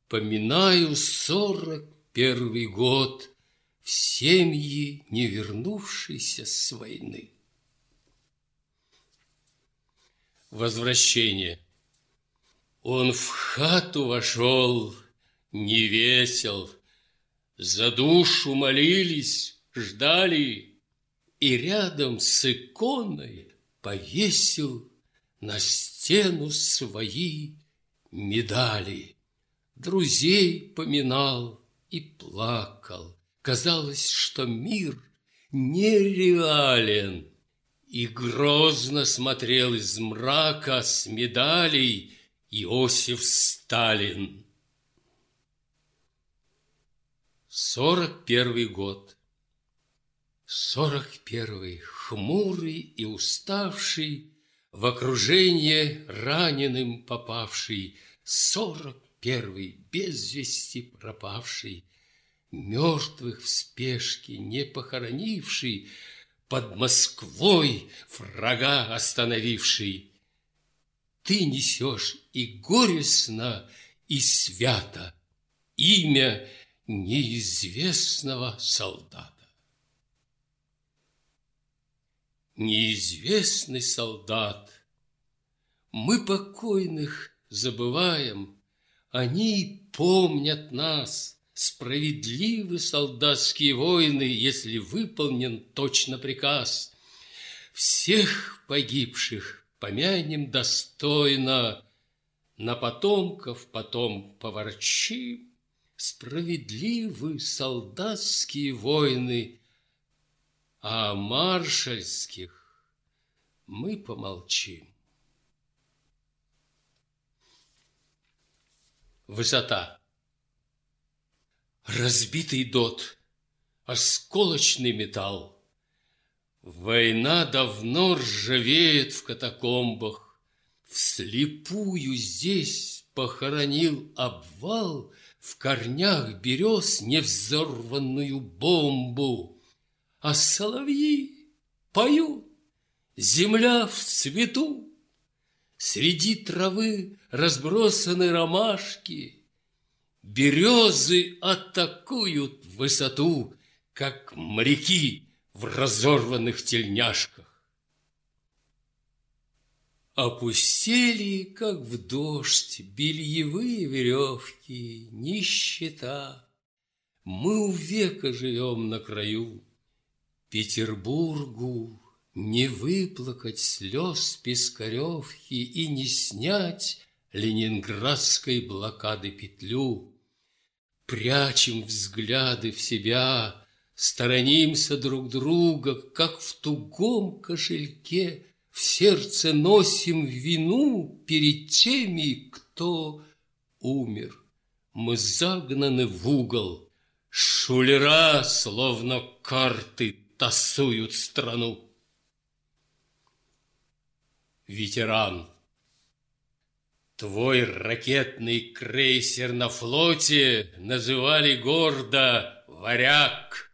S2: Поминаю сорок первый год в семьи, не вернувшейся с войны. Возвращение. Он в хату вошел, не весел, За душу молились, ждали, И рядом с иконой повесил На стену свои медали. Друзей поминал и плакал. Казалось, что мир нереален. И грозно смотрел из мрака с медалей Иосиф Сталин. Сорок первый год. Сорок первый, хмурый и уставший, В окружение раненым попавший, Сорок первый, без вести пропавший, Мертвых в спешке не похоронивший, под Москвой врага остановивший. Ты несешь и горестно, и свято имя неизвестного солдата. Неизвестный солдат, мы покойных забываем, Они помнят нас, Справедливы солдатские войны, Если выполнен точно приказ. Всех погибших помянем достойно, На потомков потом поворчим. Справедливы солдатские войны, А маршальских мы помолчим. Высота Разбитый дот, осколочный металл. Война давно ржавеет в катакомбах. Вслепую здесь похоронил обвал В корнях берез невзорванную бомбу. А соловьи поют, земля в цвету, Среди травы разбросаны ромашки — Березы атакуют высоту, Как моряки в разорванных тельняшках. Опустели, как в дождь, бельевые веревки, нищета. Мы у века живем на краю. Петербургу не выплакать слез Пискаревки И не снять ленинградской блокады петлю. Прячем взгляды в себя, Сторонимся друг друга, Как в тугом кошельке В сердце носим вину Перед теми, кто умер. Мы загнаны в угол, Шулера, словно карты, Тасуют страну. Ветеран Твой ракетный крейсер на флоте называли гордо «Варяг»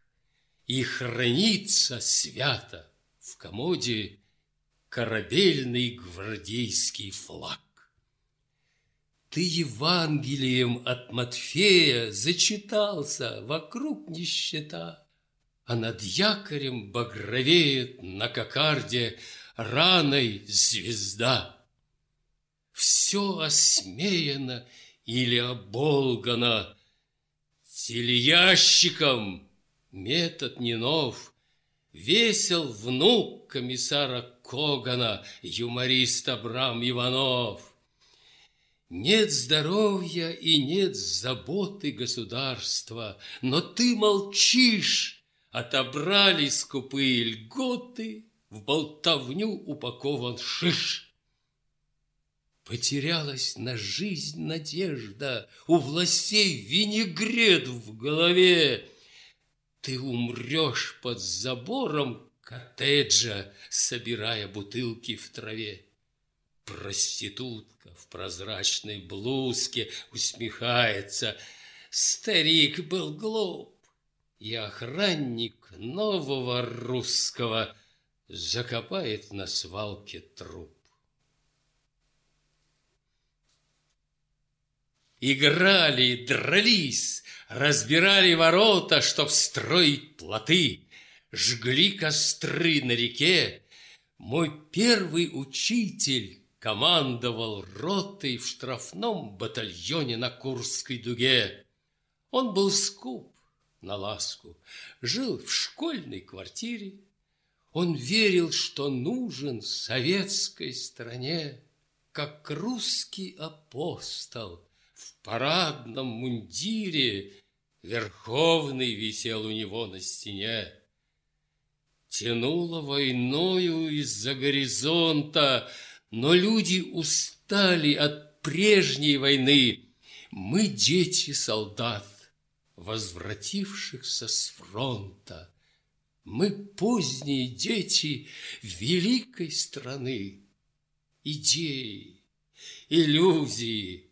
S2: и хранится свято в комоде корабельный гвардейский флаг. Ты Евангелием от Матфея зачитался, вокруг нищета, а над якорем багровеет на кокарде раной звезда все осмеяно или оболгано. Телеящиком метод не нов, Весел внук комиссара Когана, Юморист Абрам Иванов. Нет здоровья и нет заботы государства, Но ты молчишь, отобрали скупые льготы, В болтовню упакован шиш. Потерялась на жизнь надежда, У властей винегрет в голове. Ты умрешь под забором коттеджа, Собирая бутылки в траве. Проститутка в прозрачной блузке Усмехается. Старик был глуп, И охранник нового русского Закопает на свалке труп. Играли, дрались, разбирали ворота, Чтоб строить плоты, жгли костры на реке. Мой первый учитель командовал ротой В штрафном батальоне на Курской дуге. Он был скуп на ласку, жил в школьной квартире. Он верил, что нужен советской стране, Как русский апостол – парадном мундире Верховный висел у него на стене. Тянуло войною из-за горизонта, Но люди устали от прежней войны. Мы дети солдат, возвратившихся с фронта. Мы поздние дети великой страны. Идеи, иллюзии,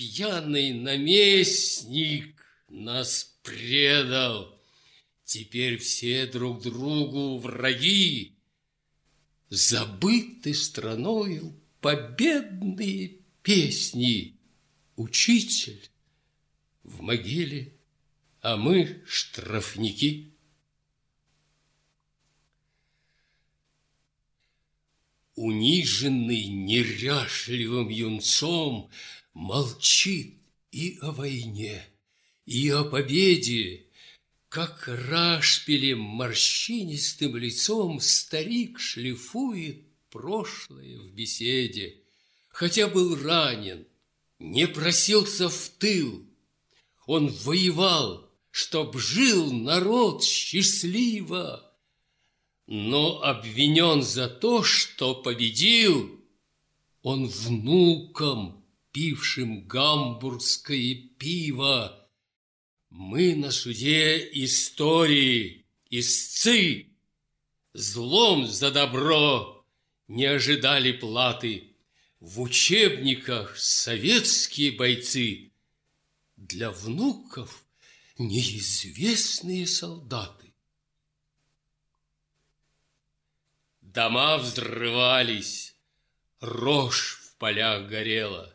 S2: пьяный наместник нас предал. Теперь все друг другу враги. Забыты страною победные песни. Учитель в могиле, а мы штрафники. Униженный неряшливым юнцом, Молчит и о войне, и о победе, как рашпилем морщинистым лицом Старик шлифует прошлое в беседе. Хотя был ранен, не просился в тыл, Он воевал, чтоб жил народ счастливо, Но обвинен за то, что победил, Он внукам, пившим гамбургское пиво, мы на суде истории, истцы, Злом за добро не ожидали платы. В учебниках советские бойцы Для внуков неизвестные солдаты. Дома взрывались, рожь в полях горела,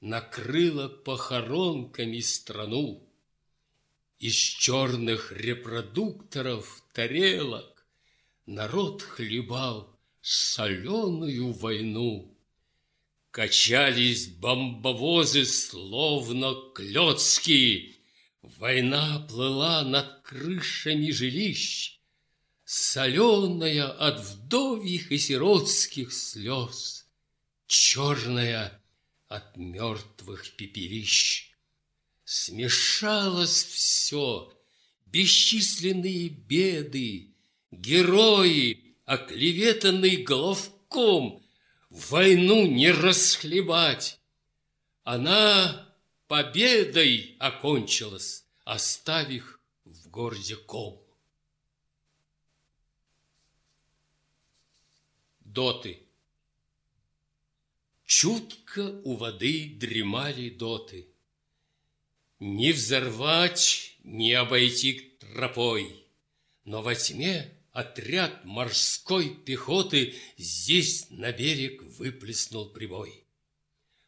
S2: Накрыла похоронками страну. Из черных репродукторов тарелок Народ хлебал соленую войну. Качались бомбовозы, словно клетские. Война плыла над крышами жилищ, Соленая от вдовьих и сиротских слез, Черная от мертвых пепелищ. Смешалось все, бесчисленные беды, Герои, оклеветанный головком, Войну не расхлебать. Она победой окончилась, Оставив в городе ком. Доты Чутко у воды дремали доты. Не взорвать, не обойти тропой. Но во тьме отряд морской пехоты Здесь на берег выплеснул прибой.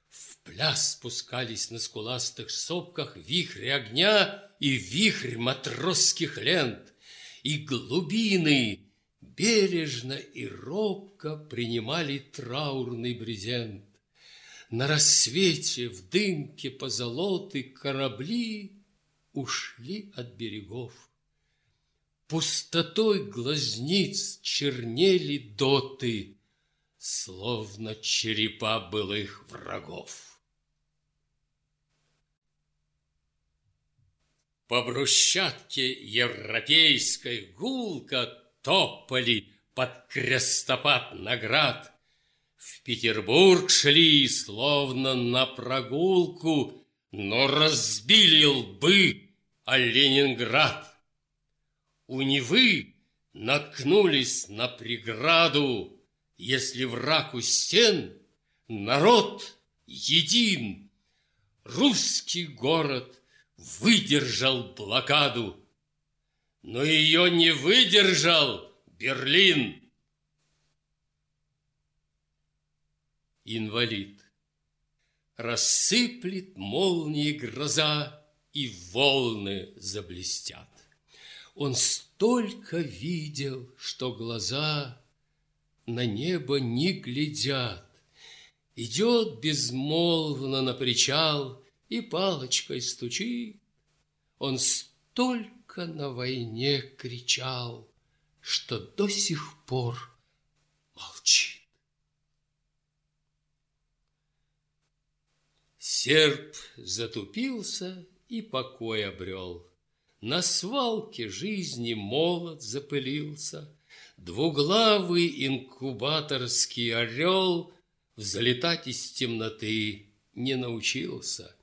S2: В пляс спускались на скуластых сопках Вихри огня и вихрь матросских лент, И глубины бережно и робко Принимали траурный брезент. На рассвете в дымке позолоты корабли ушли от берегов. Пустотой глазниц чернели доты, Словно черепа былых врагов. По брусчатке европейской гулко Топали под крестопад наград в Петербург шли, словно на прогулку, но разбили лбы о Ленинград. У Невы наткнулись на преграду, если враг у стен, народ един. Русский город выдержал блокаду, но ее не выдержал Берлин. Инвалид. Рассыплет молнии гроза, и волны заблестят. Он столько видел, что глаза на небо не глядят. Идет безмолвно на причал и палочкой стучит. Он столько на войне кричал, что до сих пор молчит. Серп затупился и покой обрел. На свалке жизни молот запылился, Двуглавый инкубаторский орел Взлетать из темноты не научился.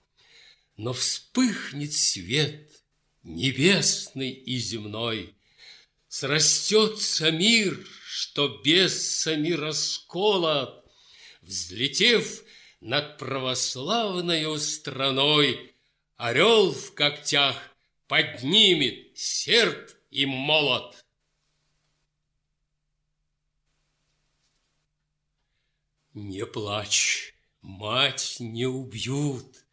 S2: Но вспыхнет свет небесный и земной, Срастется мир, что беса мира сколот, Взлетев над православной страной Орел в когтях поднимет серп и молот. Не плачь, мать не убьют,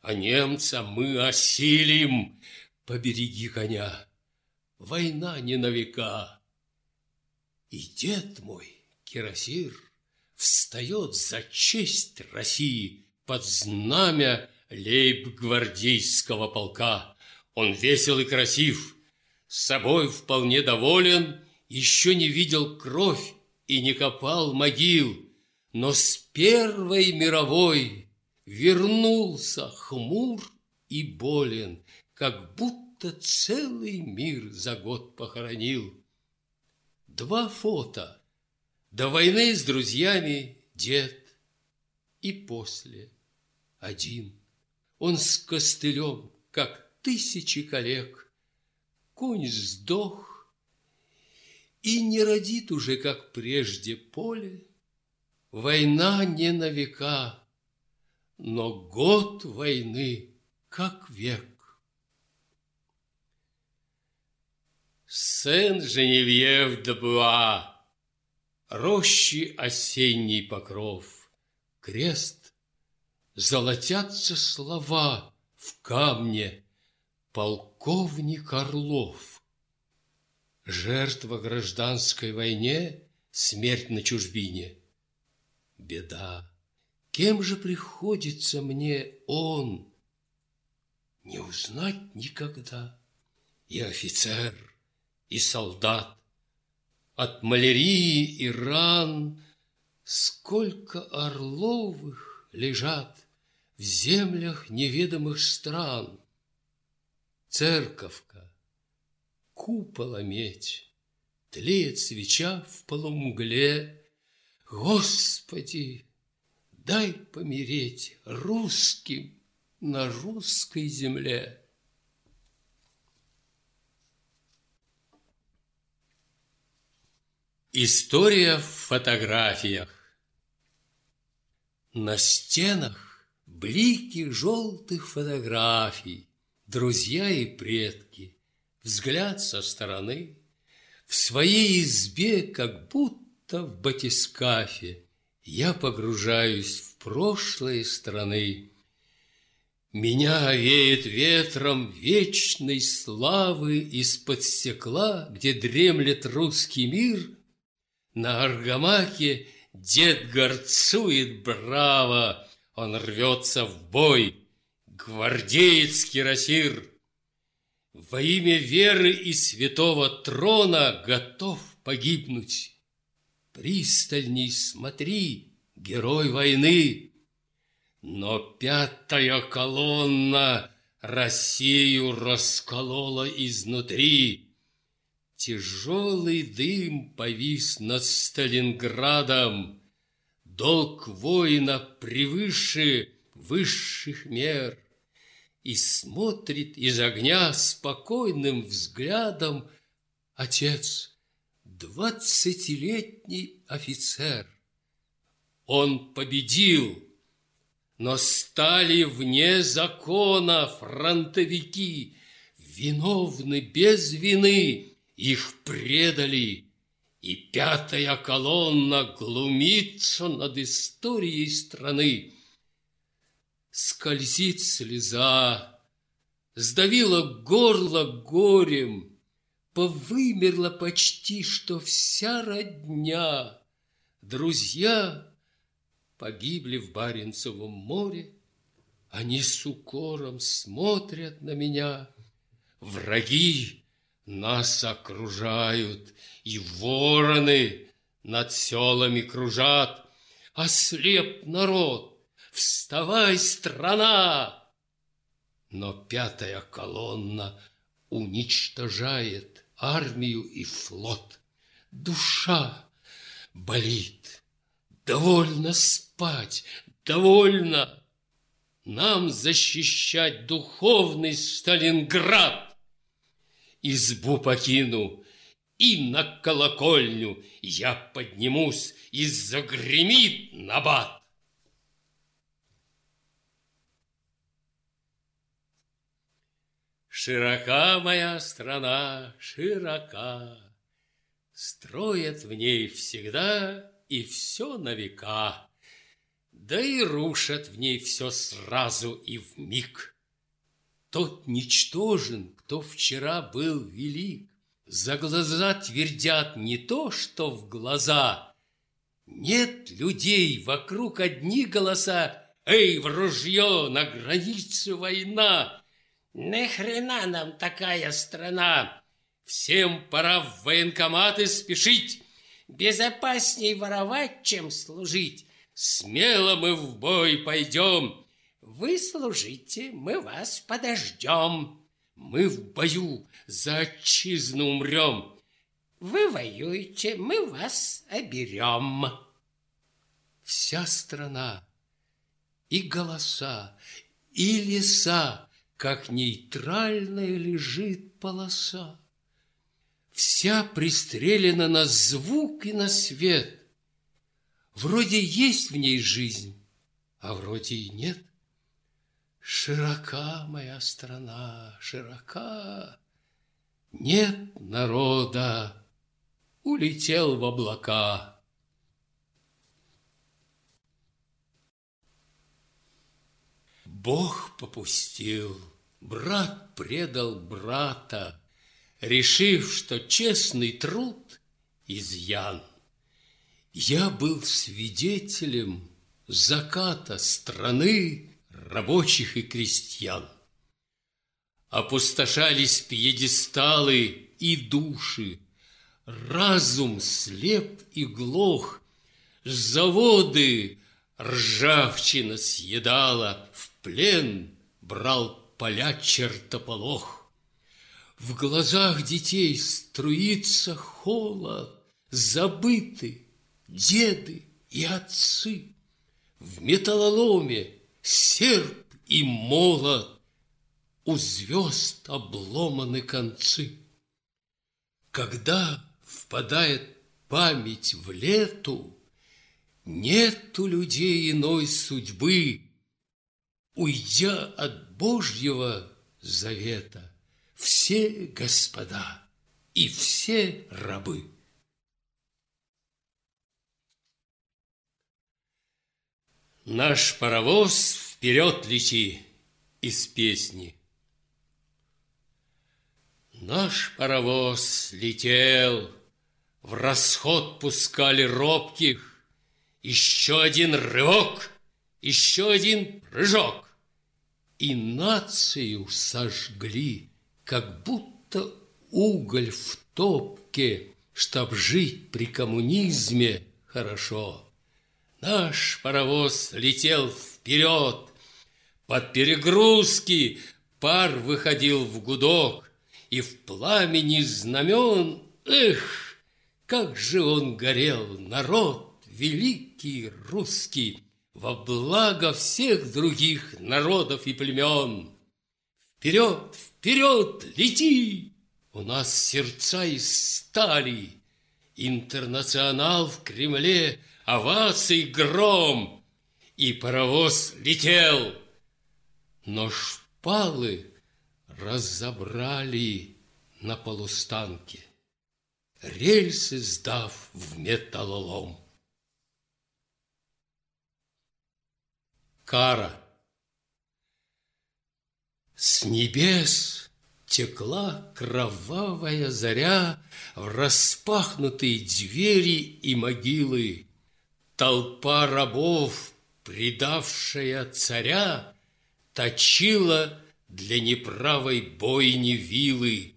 S2: А немца мы осилим. Побереги коня, война не на века. И дед мой, Кирасир, Встает за честь России под знамя лейб-гвардейского полка. Он весел и красив, с собой вполне доволен, еще не видел кровь и не копал могил, но с Первой мировой вернулся хмур и болен, как будто целый мир за год похоронил. Два фото. До войны с друзьями дед и после один. Он с костылем, как тысячи коллег. Конь сдох и не родит уже, как прежде, поле. Война не на века, но год войны, как век. Сен-Женевьев-де-Буа, Рощи осенний покров, Крест, золотятся слова В камне полковник Орлов. Жертва гражданской войне, Смерть на чужбине. Беда, кем же приходится мне он? Не узнать никогда. И офицер, и солдат, От малярии и ран Сколько Орловых лежат В землях неведомых стран. Церковка, купола медь, Тлеет свеча в полумгле. Господи, дай помереть русским на русской земле. История в фотографиях. На стенах блики желтых фотографий, Друзья и предки, взгляд со стороны. В своей избе, как будто в батискафе, Я погружаюсь в прошлое страны. Меня веет ветром вечной славы Из-под стекла, где дремлет русский мир — на аргамаке дед горцует браво, Он рвется в бой, гвардеец кирасир. Во имя веры и святого трона Готов погибнуть. Пристальней смотри, герой войны, Но пятая колонна Россию расколола изнутри. Тяжелый дым повис над Сталинградом, Долг воина превыше высших мер, И смотрит из огня спокойным взглядом Отец, двадцатилетний офицер. Он победил, но стали вне закона фронтовики, Виновны без вины, их предали, и пятая колонна глумится над историей страны. Скользит слеза, сдавила горло горем, Повымерла почти, что вся родня. Друзья погибли в Баренцевом море, Они с укором смотрят на меня. Враги нас окружают, и вороны над селами кружат. Ослеп народ, вставай, страна! Но пятая колонна уничтожает армию и флот. Душа болит, довольно спать, довольно нам защищать духовный Сталинград избу покину, и на колокольню я поднимусь, и загремит набат. Широка моя страна, широка, Строят в ней всегда и все на века, Да и рушат в ней все сразу и в миг. Тот ничтожен, кто вчера был велик. За глаза твердят не то, что в глаза. Нет людей, вокруг одни голоса, Эй, в ружье, на границе война!
S3: Нахрена нам такая страна?
S2: Всем пора в военкоматы спешить.
S3: Безопасней воровать, чем служить.
S2: Смело мы в бой пойдем.
S3: Вы служите, мы вас подождем.
S2: Мы в бою за отчизну умрем.
S3: Вы воюете, мы вас оберем.
S2: Вся страна, и голоса, и леса, как нейтральная лежит полоса. Вся пристрелена на звук и на свет. Вроде есть в ней жизнь, а вроде и нет. Широка моя страна, широка, Нет народа, улетел в облака. Бог попустил, брат предал брата, Решив, что честный труд изъян. Я был свидетелем заката страны рабочих и крестьян. Опустошались пьедесталы и души, Разум слеп и глох, Заводы ржавчина съедала, В плен брал поля чертополох. В глазах детей струится холод, Забыты деды и отцы. В металлоломе серп и молот, У звезд обломаны концы. Когда впадает память в лету, Нет у людей иной судьбы, Уйдя от Божьего завета, Все господа и все рабы. Наш паровоз вперед лети из песни. Наш паровоз летел, в расход пускали робких. Еще один рывок, еще один прыжок. И нацию сожгли, как будто уголь в топке, Чтоб жить при коммунизме хорошо. Наш паровоз летел вперед. Под перегрузки пар выходил в гудок, И в пламени знамен, эх, как же он горел, народ великий русский, Во благо всех других народов и племен. Вперед, вперед, лети! У нас сердца из стали, Интернационал в Кремле — оваций гром, и паровоз летел. Но шпалы разобрали на полустанке, рельсы сдав в металлолом. Кара. С небес текла кровавая заря в распахнутые двери и могилы. Толпа рабов, предавшая царя, Точила для неправой бойни вилы.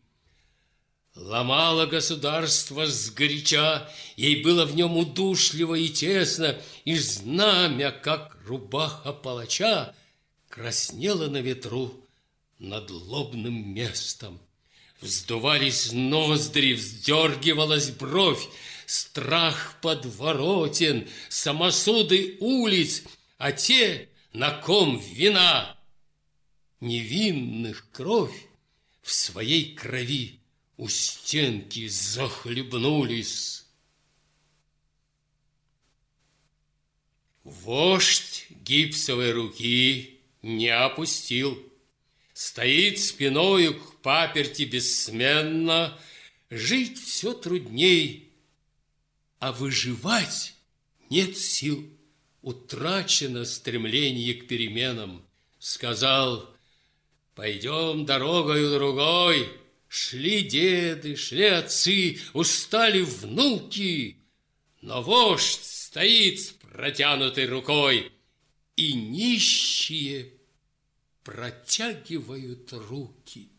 S2: Ломало государство сгоряча, Ей было в нем удушливо и тесно, И знамя, как рубаха палача, Краснело на ветру над лобным местом. Вздувались ноздри, вздергивалась бровь, Страх подворотен, самосуды улиц, А те, на ком вина, невинных кровь В своей крови у стенки захлебнулись. Вождь гипсовой руки не опустил, Стоит спиною к паперти бессменно, Жить все трудней, а выживать нет сил. Утрачено стремление к переменам. Сказал, пойдем дорогою другой. Шли деды, шли отцы, устали внуки. Но вождь стоит с протянутой рукой, и нищие протягивают руки.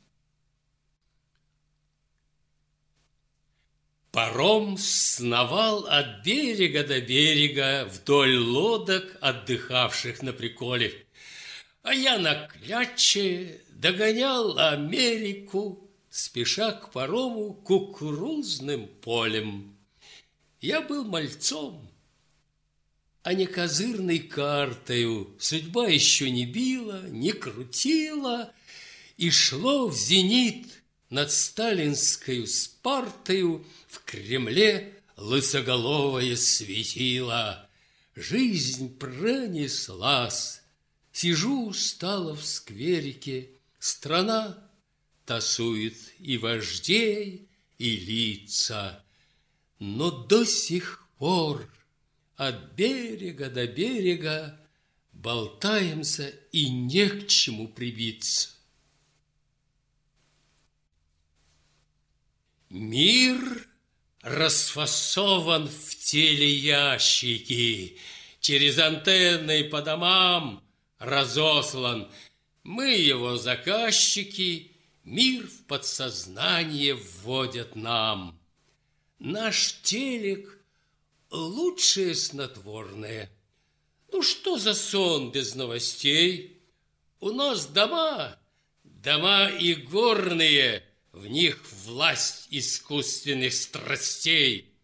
S2: Паром сновал от берега до берега вдоль лодок, отдыхавших на приколе. А я на кляче догонял Америку, спеша к парому кукурузным полем. Я был мальцом, а не козырной картою. Судьба еще не била, не крутила, и шло в зенит над сталинской Спартою в Кремле лысоголовое светило. Жизнь пронеслась. Сижу устало в скверике, Страна тасует и вождей, и лица. Но до сих пор от берега до берега болтаемся и не к чему прибиться. Мир расфасован в теле ящики, через антенны по домам разослан. Мы его заказчики, мир в подсознание вводят нам. Наш телек лучшее снотворное. Ну что за сон без новостей? У нас дома, дома и горные – в них власть искусственных страстей.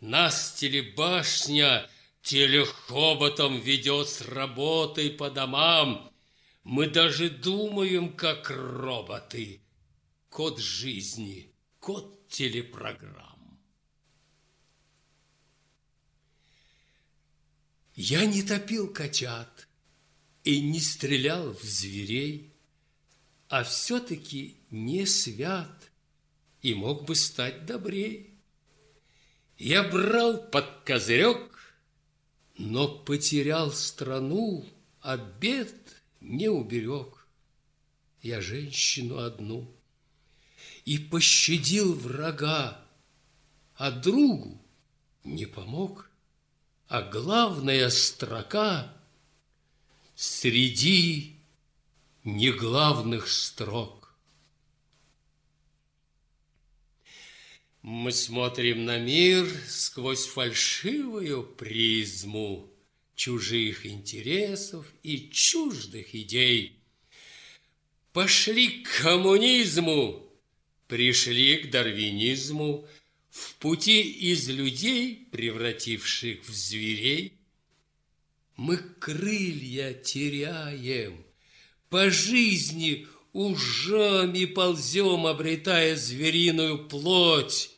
S2: Нас телебашня телехоботом ведет с работой по домам. Мы даже думаем, как роботы. Код жизни, код телепрограмм. Я не топил котят и не стрелял в зверей, а все-таки не свят и мог бы стать добрей. Я брал под козырек, но потерял страну, а бед не уберег. Я женщину одну и пощадил врага, а другу не помог. А главная строка среди неглавных строк. Мы смотрим на мир сквозь фальшивую призму чужих интересов и чуждых идей. Пошли к коммунизму, пришли к дарвинизму, в пути из людей, превративших в зверей. Мы крылья теряем, по жизни ужами ползем, обретая звериную плоть,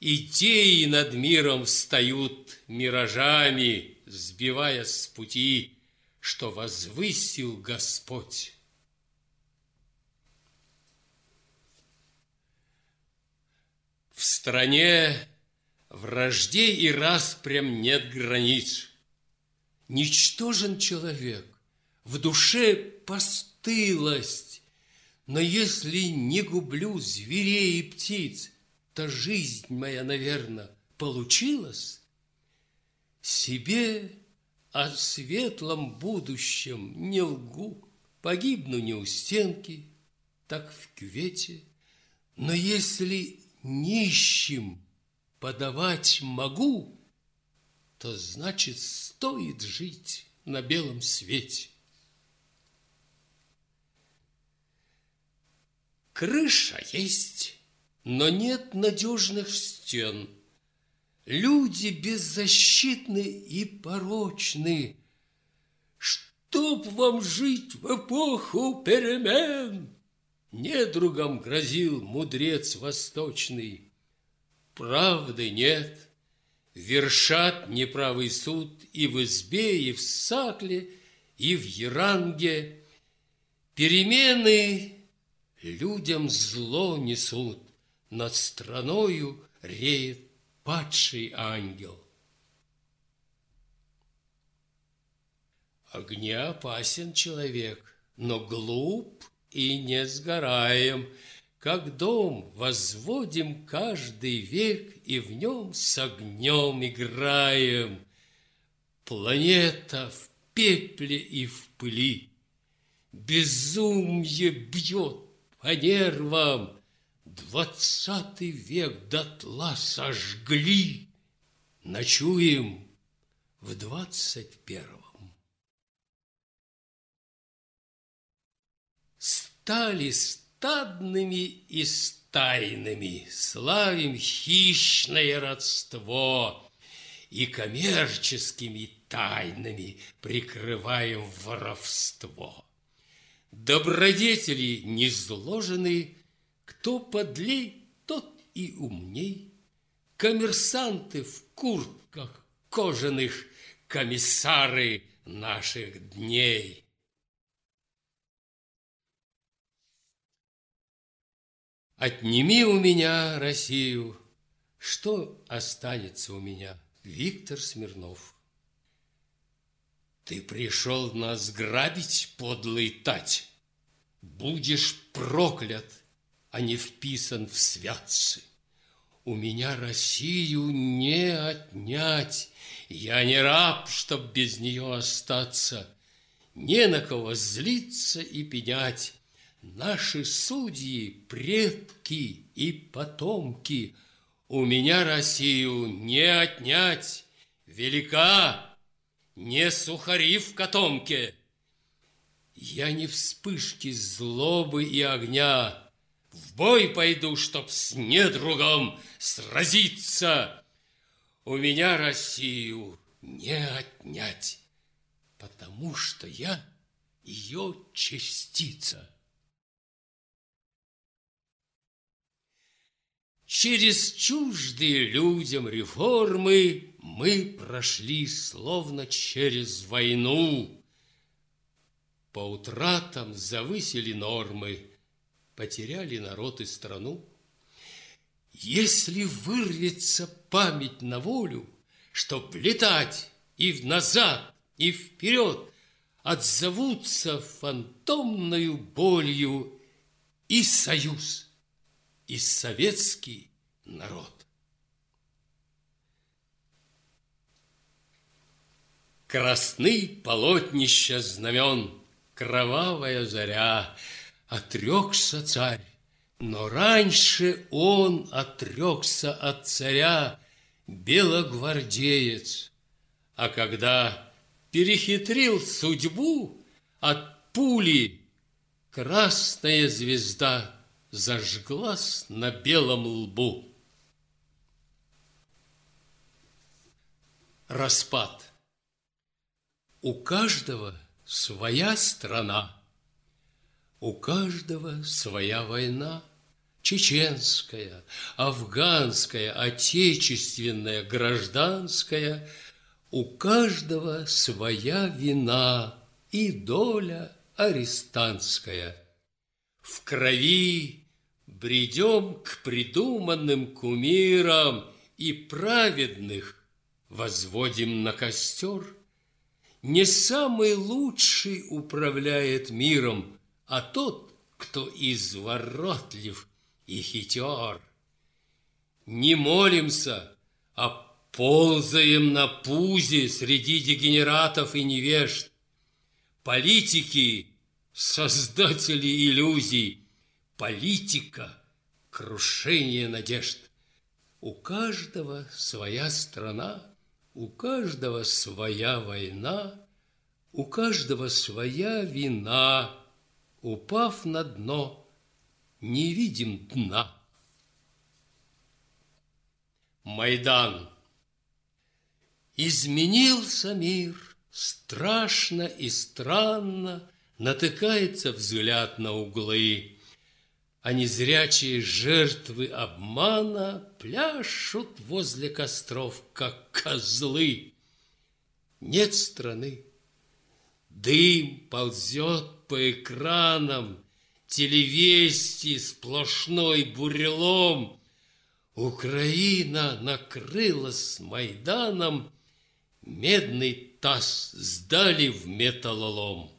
S2: Идеи над миром встают миражами, Сбивая с пути, что возвысил Господь. В стране враждей и распрям нет границ. Ничтожен человек, в душе постылость, Но если не гублю зверей и птиц, то жизнь моя, наверное, получилась, себе о светлом будущем не лгу, погибну не у стенки, так в квете. Но если нищим подавать могу, то значит стоит жить на белом свете. Крыша есть, но нет надежных стен. Люди беззащитны и порочны. Чтоб вам жить в эпоху перемен, Недругам грозил мудрец восточный. Правды нет, вершат неправый суд И в избе, и в сакле, и в яранге. Перемены людям зло несут, над страною реет падший ангел. Огня опасен человек, но глуп и не сгораем, Как дом возводим каждый век И в нем с огнем играем. Планета в пепле и в пыли. Безумье бьет по нервам, Двадцатый век дотла сожгли, Ночуем в двадцать первом. Стали стадными и стайными, Славим хищное родство И коммерческими тайнами Прикрываем воровство. Добродетели не зложены, Кто подлей, тот и умней. Коммерсанты в куртках кожаных, Комиссары наших дней. Отними у меня Россию, что останется у меня? Виктор Смирнов. Ты пришел нас грабить, подлый тать. Будешь проклят, а не вписан в святцы. У меня Россию не отнять. Я не раб, чтоб без нее остаться. Не на кого злиться и пенять. Наши судьи, предки и потомки, У меня Россию не отнять, велика, Не сухари в котомке. Я не вспышки злобы и огня, В бой пойду, чтоб с недругом сразиться. У меня Россию не отнять, Потому что я ее частица. Через чуждые людям реформы мы прошли словно через войну. По утратам завысили нормы, потеряли народ и страну. Если вырвется память на волю, чтоб летать и назад, и вперед, отзовутся фантомною болью и союз – и советский народ. Красны полотнища знамен, кровавая заря, Отрекся царь, но раньше он отрекся от царя, белогвардеец. А когда перехитрил судьбу от пули, красная звезда зажглась на белом лбу. Распад. У каждого своя страна, у каждого своя война, чеченская, афганская, отечественная, гражданская, у каждого своя вина и доля арестантская – в крови бредем к придуманным кумирам и праведных возводим на костер. Не самый лучший управляет миром, а тот, кто изворотлив и хитер. Не молимся, а ползаем на пузе среди дегенератов и невежд. Политики создатели иллюзий, политика, крушение надежд. У каждого своя страна, у каждого своя война, у каждого своя вина. Упав на дно, не видим дна. Майдан. Изменился мир, страшно и странно, натыкается взгляд на углы, а незрячие жертвы обмана пляшут возле костров, как козлы. Нет страны. Дым ползет по экранам, телевести сплошной бурелом. Украина накрылась Майданом, медный таз сдали в металлолом.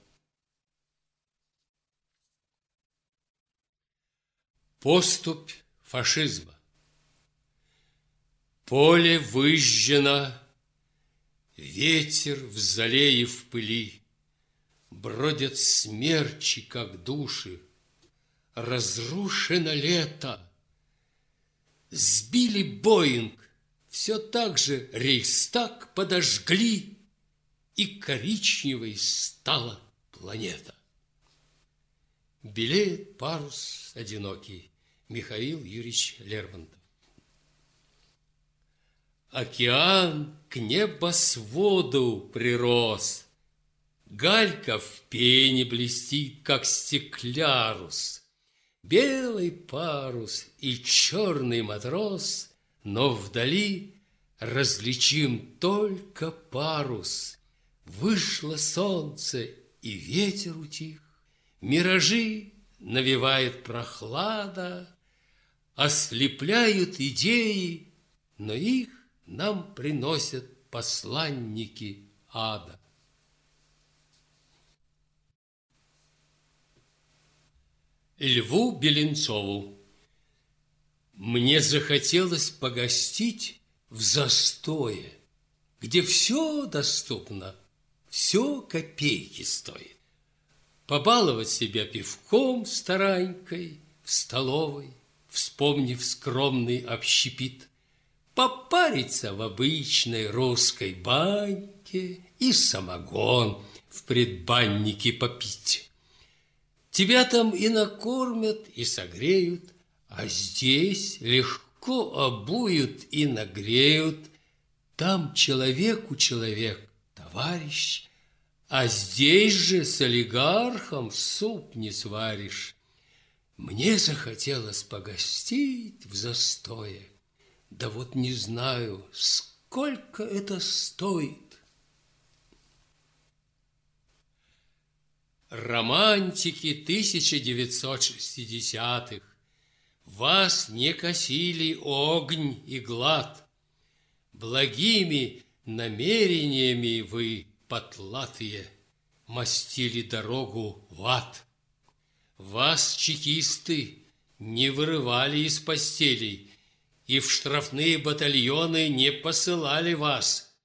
S2: Поступь фашизма. Поле выжжено, Ветер в зале и в пыли, Бродят смерчи, как души, Разрушено лето. Сбили Боинг, все так же Рейхстаг подожгли, И коричневой стала планета. Белеет парус одинокий Михаил Юрьевич Лермонтов. Океан к небосводу прирос, Галька в пене блестит, как стеклярус. Белый парус и черный матрос, Но вдали различим только парус. Вышло солнце, и ветер утих, Миражи навевает прохлада, Ослепляют идеи, но их нам приносят посланники ада. Льву Беленцову Мне захотелось погостить в застое, Где все доступно, все копейки стоит. Побаловать себя пивком старанькой В столовой, вспомнив скромный общепит, попариться в обычной русской баньке и самогон в предбаннике попить. Тебя там и накормят, и согреют, а здесь легко обуют и нагреют. Там человек у человек, товарищ, а здесь же с олигархом суп не сваришь. Мне захотелось погостить в застое. Да вот не знаю, сколько это стоит. Романтики 1960-х Вас не косили огонь и глад. Благими намерениями вы, потлатые, Мастили дорогу в ад. Вас, чекисты, не вырывали из постелей, и в штрафные батальоны не посылали вас.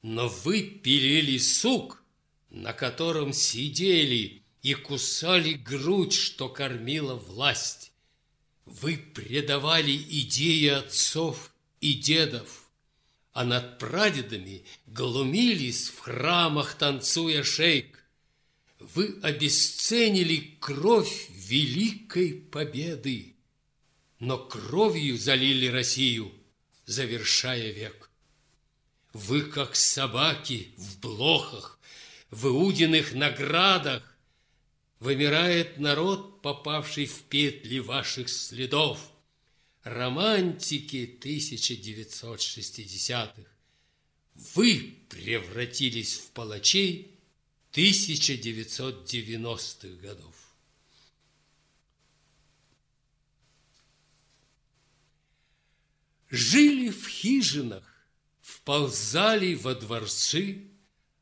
S2: Но вы пилили сук, на котором сидели и кусали грудь, что кормила власть. Вы предавали идеи отцов и дедов, а над прадедами глумились в храмах, танцуя шейк. Вы обесценили кровь великой победы но кровью залили Россию, завершая век. Вы, как собаки в блохах, в иудиных наградах, Вымирает народ, попавший в петли ваших следов. Романтики 1960-х. Вы превратились в палачей 1990-х годов. Жили в хижинах, вползали во дворцы,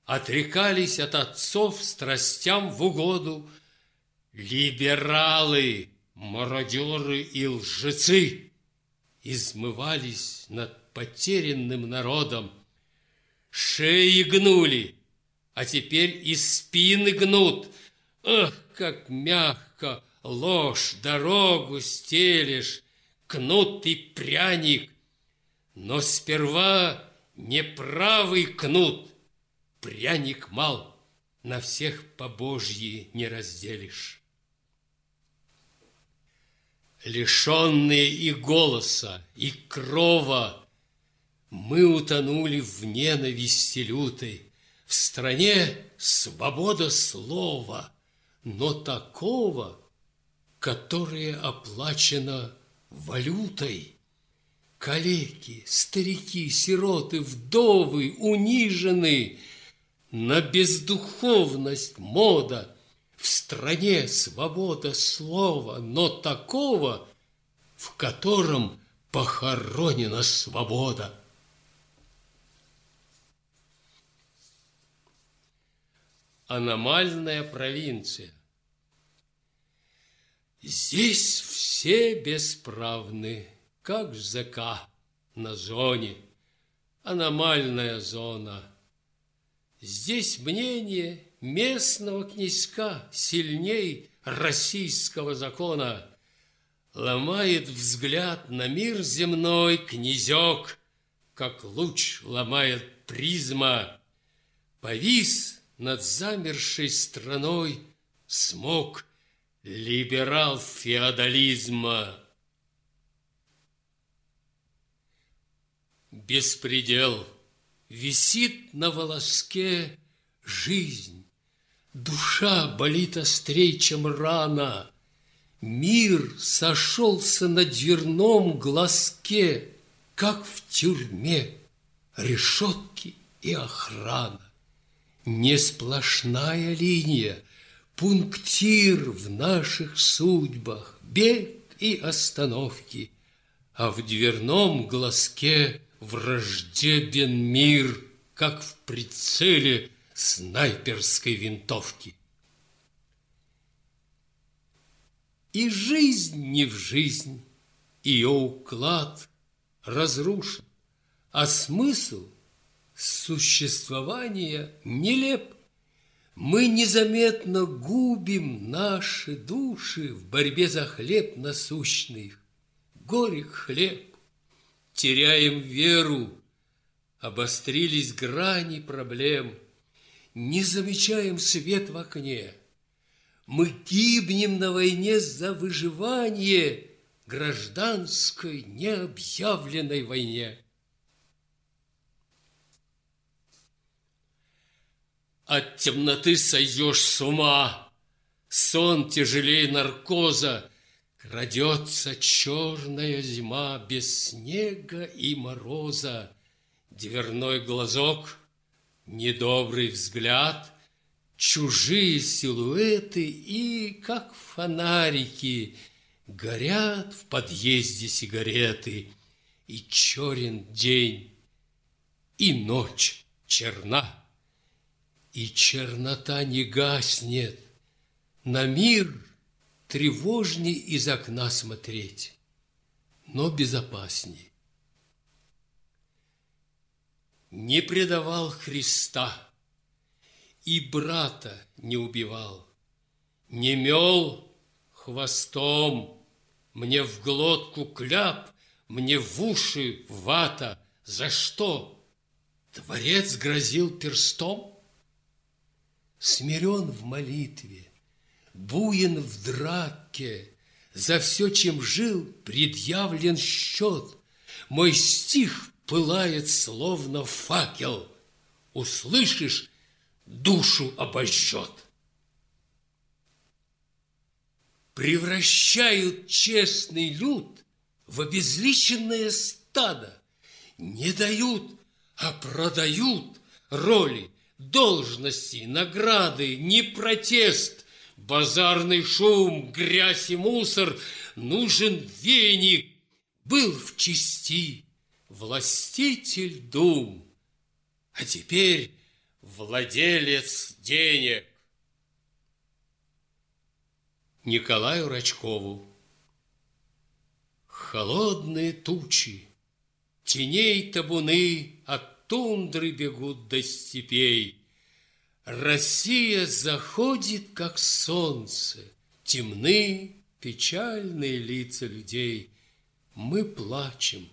S2: Отрекались от отцов страстям в угоду, Либералы, мародеры и лжецы Измывались над потерянным народом, Шеи гнули, а теперь и спины гнут. Ах, как мягко ложь дорогу стелешь, Кнут и пряник но сперва неправый кнут, пряник мал, на всех по Божьи не разделишь. Лишенные и голоса, и крова, мы утонули в ненависти лютой. В стране свобода слова, но такого, которое оплачено валютой. Калеки, старики, сироты, вдовы, унижены. На бездуховность мода, в стране свобода слова, но такого, в котором похоронена свобода. Аномальная провинция. Здесь все бесправны как ЖК на зоне, аномальная зона. Здесь мнение местного князька сильней российского закона. Ломает взгляд на мир земной князек, как луч ломает призма. Повис над замершей страной смог либерал феодализма. Беспредел висит на волоске жизнь. Душа болит острей, чем рана. Мир сошелся на дверном глазке, Как в тюрьме решетки и охрана. Не сплошная линия, пунктир в наших судьбах, Бег и остановки, а в дверном глазке Враждебен мир, как в прицеле снайперской винтовки. И жизнь не в жизнь, ее уклад разрушен, а смысл существования нелеп. Мы незаметно губим наши души в борьбе за хлеб насущный. Горек хлеб, теряем веру, обострились грани проблем, не замечаем свет в окне. Мы гибнем на войне за выживание гражданской необъявленной войне. От темноты сойдешь с ума, сон тяжелее наркоза, Крадется черная зима без снега и мороза, Дверной глазок, недобрый взгляд, Чужие силуэты и, как фонарики, Горят в подъезде сигареты, И черен день, и ночь черна, И чернота не гаснет, на мир – тревожней из окна смотреть, но безопасней. Не предавал Христа и брата не убивал, не мел хвостом, мне в глотку кляп, мне в уши вата. За что? Творец грозил перстом? Смирен в молитве, буен в драке, За все, чем жил, предъявлен счет. Мой стих пылает, словно факел. Услышишь, душу обожжет. Превращают честный люд в обезличенное стадо, Не дают, а продают роли, должности, награды, не протест, Базарный шум, грязь и мусор, нужен веник. Был в чести властитель дум, а теперь владелец денег. Николаю Рачкову Холодные тучи, теней табуны От тундры бегут до степей – Россия заходит, как солнце, Темны, печальные лица людей. Мы плачем,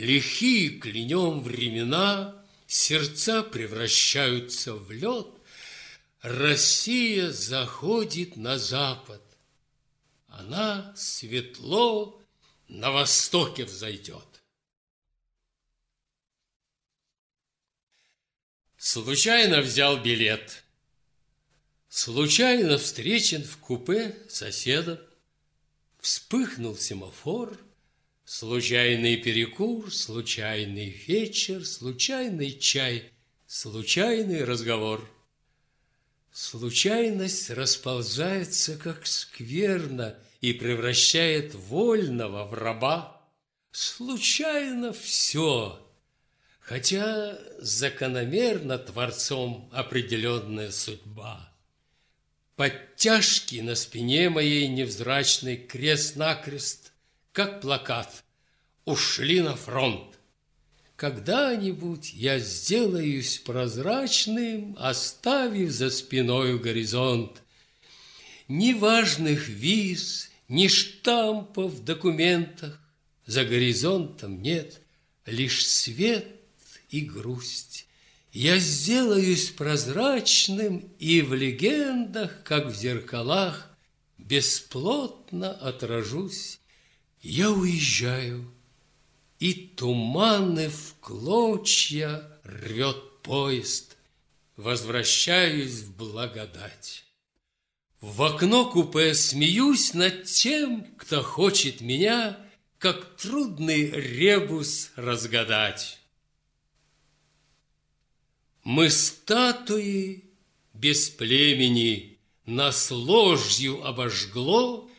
S2: лихие клянем времена, Сердца превращаются в лед, Россия заходит на запад, Она светло на востоке взойдет. Случайно взял билет. Случайно встречен в купе соседом. Вспыхнул семафор, случайный перекур, случайный вечер, случайный чай, случайный разговор. Случайность расползается, как скверно, и превращает вольного в раба. Случайно все, Хотя закономерно Творцом определенная судьба. Подтяжки на спине моей невзрачной крест-накрест, как плакат, ушли на фронт. когда-нибудь я сделаюсь прозрачным, оставив за спиною горизонт. Ни важных виз, ни штампов в документах за горизонтом нет, лишь свет и грусть. Я сделаюсь прозрачным и в легендах, как в зеркалах, бесплотно отражусь. Я уезжаю, и туманы в клочья рвет поезд. Возвращаюсь в благодать. В окно купе смеюсь над тем, кто хочет меня, как трудный ребус разгадать. Мы статуи без племени, Нас ложью обожгло,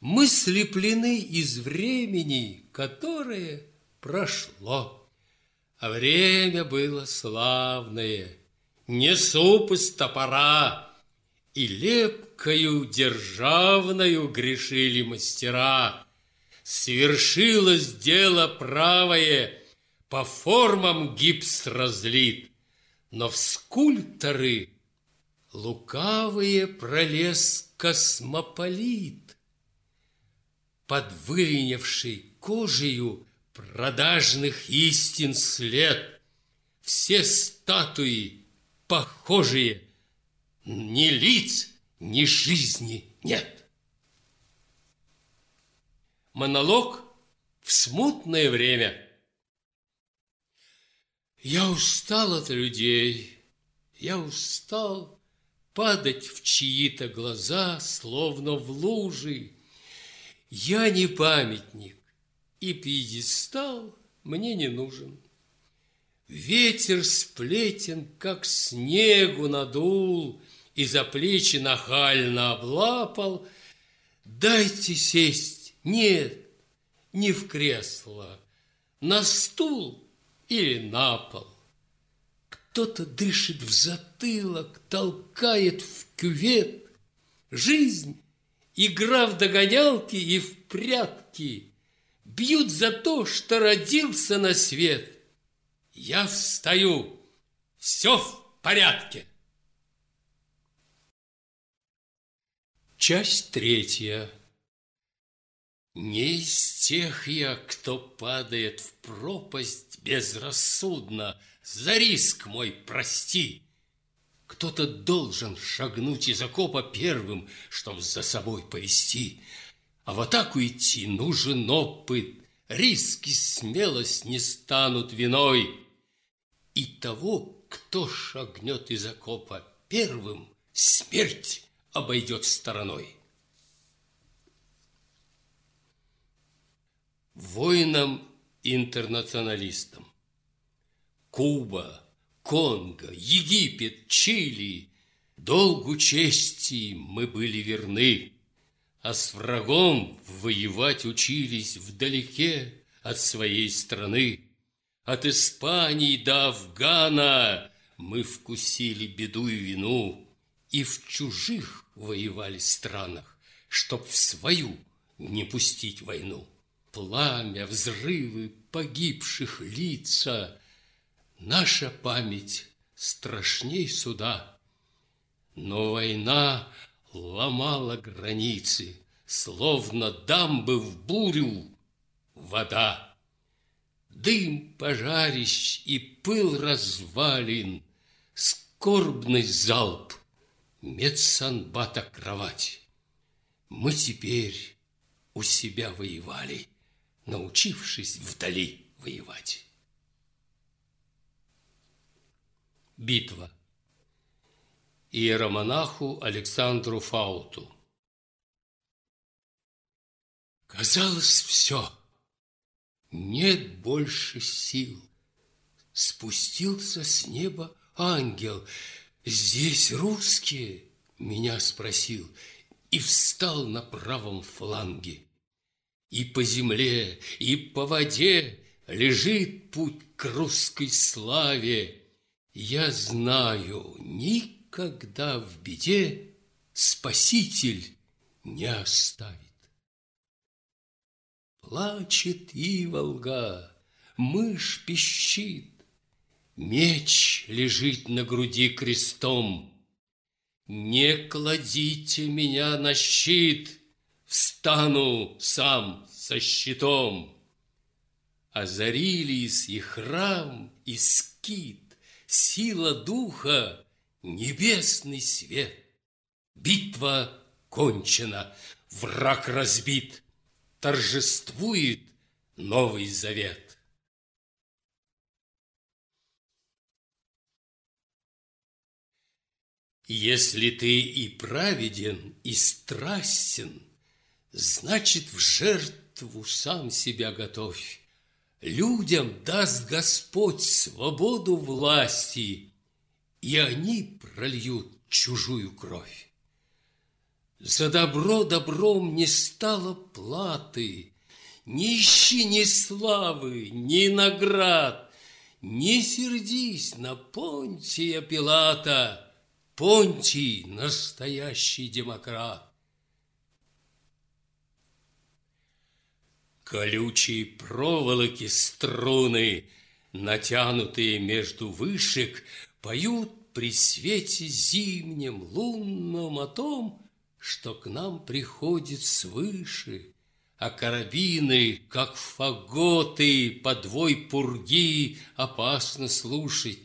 S2: Мы слеплены из времени, Которое прошло. А время было славное, Не суп из топора, И лепкою державною Грешили мастера. Свершилось дело правое, По формам гипс разлит, но в скульпторы лукавые пролез космополит. Под выленившей кожею продажных истин след. Все статуи похожие, ни лиц, ни жизни нет. Монолог в смутное время – я устал от людей, я устал падать в чьи-то глаза, словно в лужи. Я не памятник, и пьедестал мне не нужен. Ветер сплетен, как снегу надул, и за плечи нахально облапал. Дайте сесть, нет, не в кресло, на стул или на пол. Кто-то дышит в затылок, толкает в кювет. Жизнь, игра в догонялки и в прятки, Бьют за то, что родился на свет. Я встаю, все в порядке. Часть третья. Не из тех я, кто падает в пропасть безрассудно. За риск мой прости. Кто-то должен шагнуть из окопа первым, чтоб за собой повести. А в атаку идти нужен опыт. Риски смелость не станут виной. И того, кто шагнет из окопа первым, смерть обойдет стороной. воинам-интернационалистам. Куба, Конго, Египет, Чили. Долгу чести мы были верны, А с врагом воевать учились Вдалеке от своей страны. От Испании до Афгана Мы вкусили беду и вину И в чужих воевали странах, Чтоб в свою не пустить войну пламя, взрывы погибших лица. Наша память страшней суда. Но война ломала границы, Словно дамбы в бурю вода. Дым пожарищ и пыл развалин, Скорбный залп, медсанбата кровать. Мы теперь у себя воевали — научившись вдали воевать. Битва. Иеромонаху Александру Фауту. Казалось, все. Нет больше сил. Спустился с неба ангел. Здесь русские? Меня спросил и встал на правом фланге. И по земле, и по воде Лежит путь к русской славе. Я знаю, никогда в беде Спаситель не оставит. Плачет Иволга, мышь пищит, Меч лежит на груди крестом. Не кладите меня на щит, Встану сам со щитом. Озарились и храм, и скит, Сила духа, небесный свет. Битва кончена, враг разбит, Торжествует Новый Завет. Если ты и праведен, и страстен, Значит, в жертву сам себя готовь. Людям даст Господь свободу власти, И они прольют чужую кровь. За добро добром не стало платы, Не ищи ни славы, ни наград, Не сердись на Понтия Пилата, Понтий – настоящий демократ. Колючие проволоки струны, натянутые между вышек, Поют при свете зимнем лунном о том, Что к нам приходит свыше, А карабины, как фаготы, подвой пурги Опасно слушать,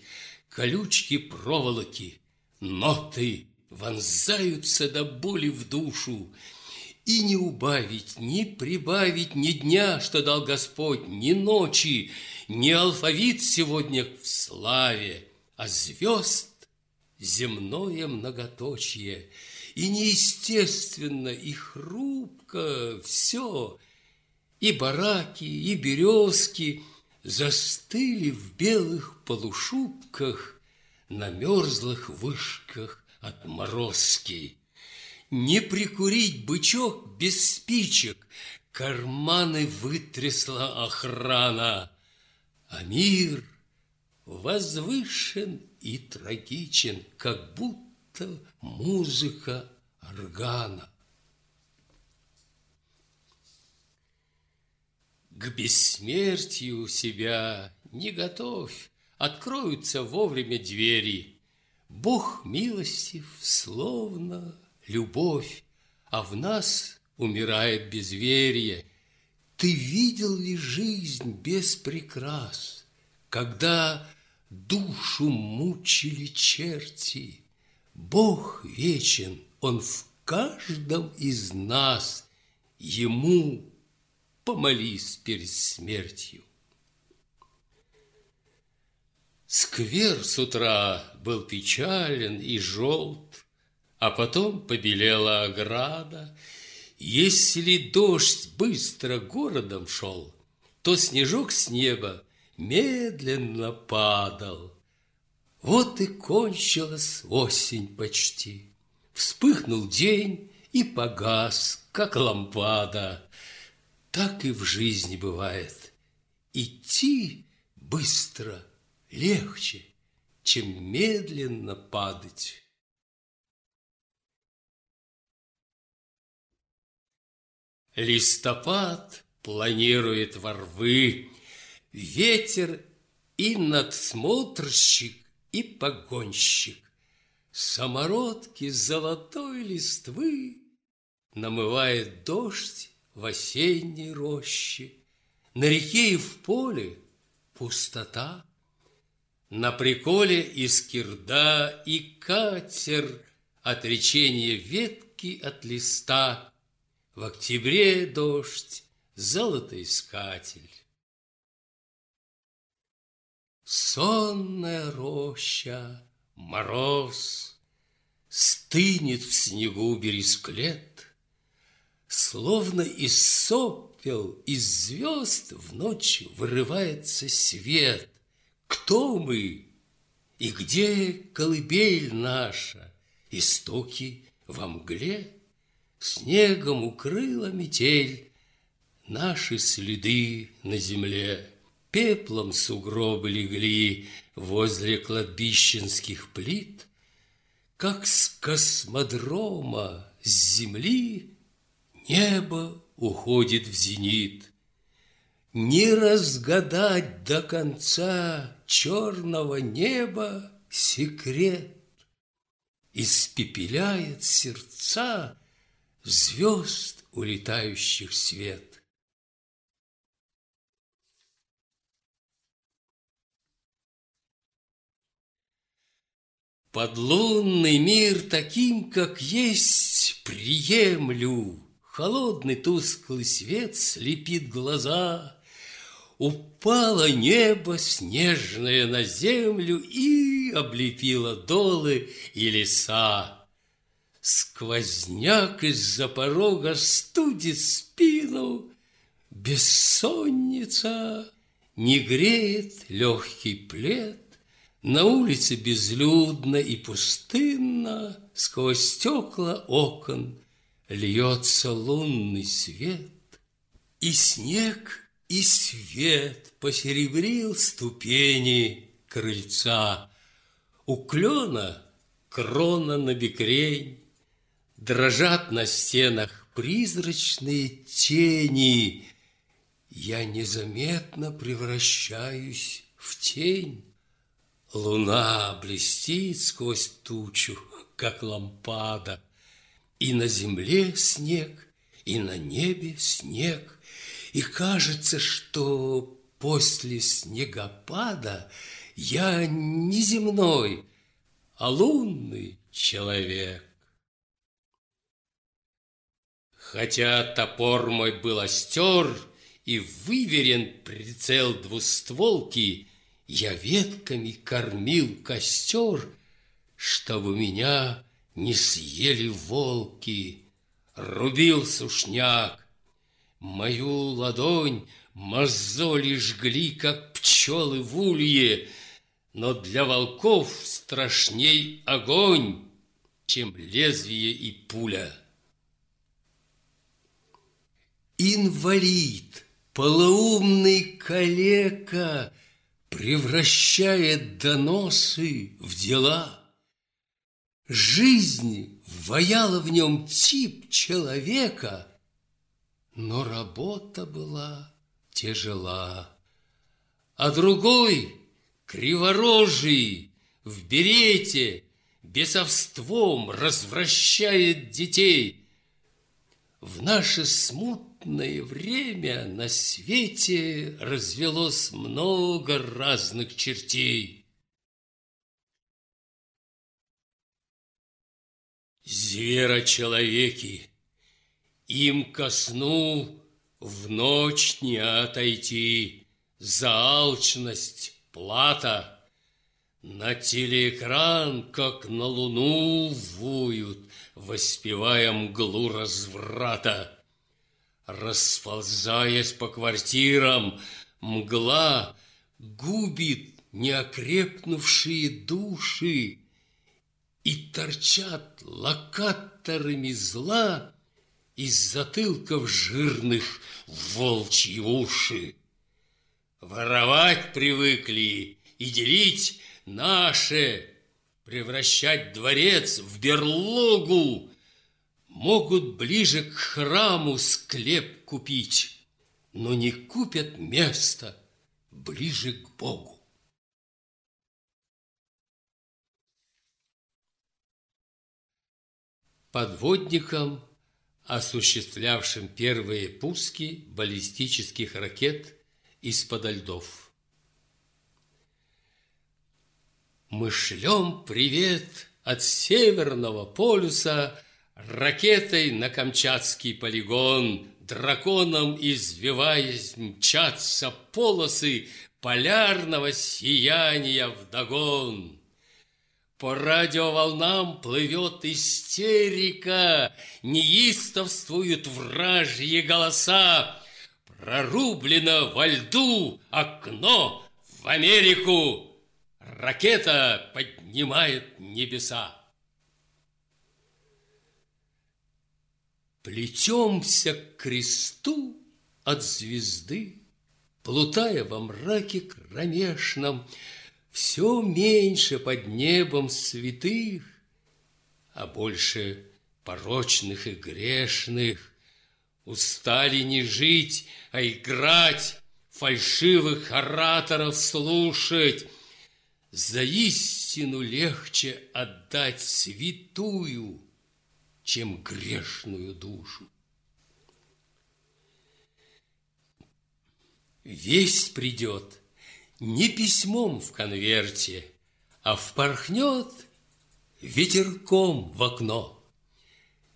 S2: колючки проволоки — Ноты вонзаются до боли в душу, И не убавить, ни прибавить ни дня, что дал Господь, ни ночи, ни алфавит сегодня в славе, а звезд земное многоточие. И неестественно, и хрупко все, и бараки, и березки застыли в белых полушубках, на мерзлых вышках отморозки. Не прикурить бычок без спичек, карманы вытрясла охрана, а мир возвышен и трагичен, как будто музыка органа. К бессмертию себя не готовь, откроются вовремя двери. Бог милостив, словно любовь, а в нас умирает безверие. Ты видел ли жизнь без прикрас, когда душу мучили черти? Бог вечен, Он в каждом из нас, Ему помолись перед смертью. Сквер с утра был печален и желт, А потом побелела ограда. Если дождь быстро городом шел, То снежок с неба медленно падал. Вот и кончилась осень почти. Вспыхнул день и погас, как лампада. Так и в жизни бывает. Идти быстро – легче, чем медленно падать. Листопад планирует ворвы, Ветер и надсмотрщик, и погонщик. Самородки золотой листвы Намывает дождь в осенней роще. На реке и в поле пустота. На приколе и скирда, и катер, Отречение ветки от листа, В октябре дождь, золотоискатель. Сонная роща, мороз, Стынет в снегу бересклет, Словно из сопел, из звезд В ночь вырывается свет. Кто мы и где колыбель наша? Истоки во мгле, снегом укрыла метель Наши следы на земле. Пеплом сугробы легли возле кладбищенских плит, Как с космодрома с земли Небо уходит в зенит. Не разгадать до конца черного неба секрет. Испепеляет сердца звезд, улетающих свет. Подлунный мир таким, как есть, приемлю. Холодный тусклый свет слепит глаза. Упало небо снежное на землю И облепило долы и леса. Сквозняк из-за порога студит спину, Бессонница не греет легкий плед, на улице безлюдно и пустынно, Сквозь стекла окон льется лунный свет. И снег, и свет посеребрил ступени крыльца. У клена крона на бекрень, Дрожат на стенах призрачные тени. Я незаметно превращаюсь в тень. Луна блестит сквозь тучу, как лампада, И на земле снег, и на небе снег, И кажется, что после снегопада Я не земной, а лунный человек. Хотя топор мой был остер И выверен прицел двустволки, я ветками кормил костер, Чтобы меня не съели волки. Рубил сушняк, мою ладонь Мозоли жгли, как пчелы в улье, Но для волков страшней огонь, Чем лезвие и пуля. Инвалид, полоумный калека — превращает доносы в дела. Жизнь ваяла в нем тип человека, но работа была тяжела. А другой, криворожий, в берете, бесовством развращает детей. В наше смутное смутное время на свете развелось много разных чертей. Зверочеловеки, им ко сну в ночь не отойти, за алчность плата. На телеэкран, как на луну, воют, воспевая мглу разврата. Расползаясь по квартирам, мгла губит неокрепнувшие души, и торчат локаторами зла из затылков жирных волчьи уши. Воровать привыкли и делить наше, превращать дворец в берлогу, Могут ближе к храму склеп купить, Но не купят место ближе к Богу. Подводникам, осуществлявшим первые пуски баллистических ракет из-под льдов. Мы шлем привет от Северного полюса Ракетой на Камчатский полигон, Драконом извиваясь, мчатся полосы Полярного сияния вдогон. По радиоволнам плывет истерика, Неистовствуют вражьи голоса, Прорублено во льду окно в Америку. Ракета поднимает небеса. Плетемся к кресту от звезды, Плутая во мраке кромешном, Все меньше под небом святых, А больше порочных и грешных. Устали не жить, а играть фальшивых ораторов слушать. За истину легче отдать святую, чем грешную душу. Весть придет не письмом в конверте, а впорхнет ветерком в окно.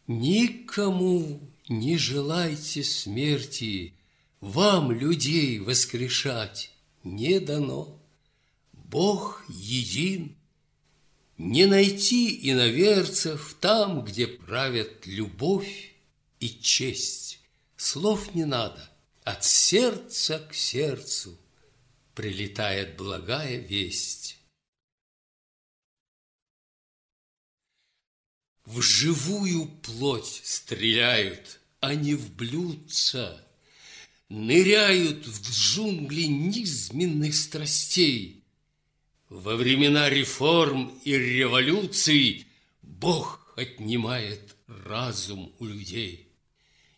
S2: Никому не желайте смерти, Вам людей воскрешать не дано. Бог един, не найти иноверцев Там, где правят любовь и честь. Слов не надо, от сердца к сердцу Прилетает благая весть. В живую плоть стреляют, а не в блюдца. Ныряют в джунгли низменных страстей. Во времена реформ и революций Бог отнимает разум у людей.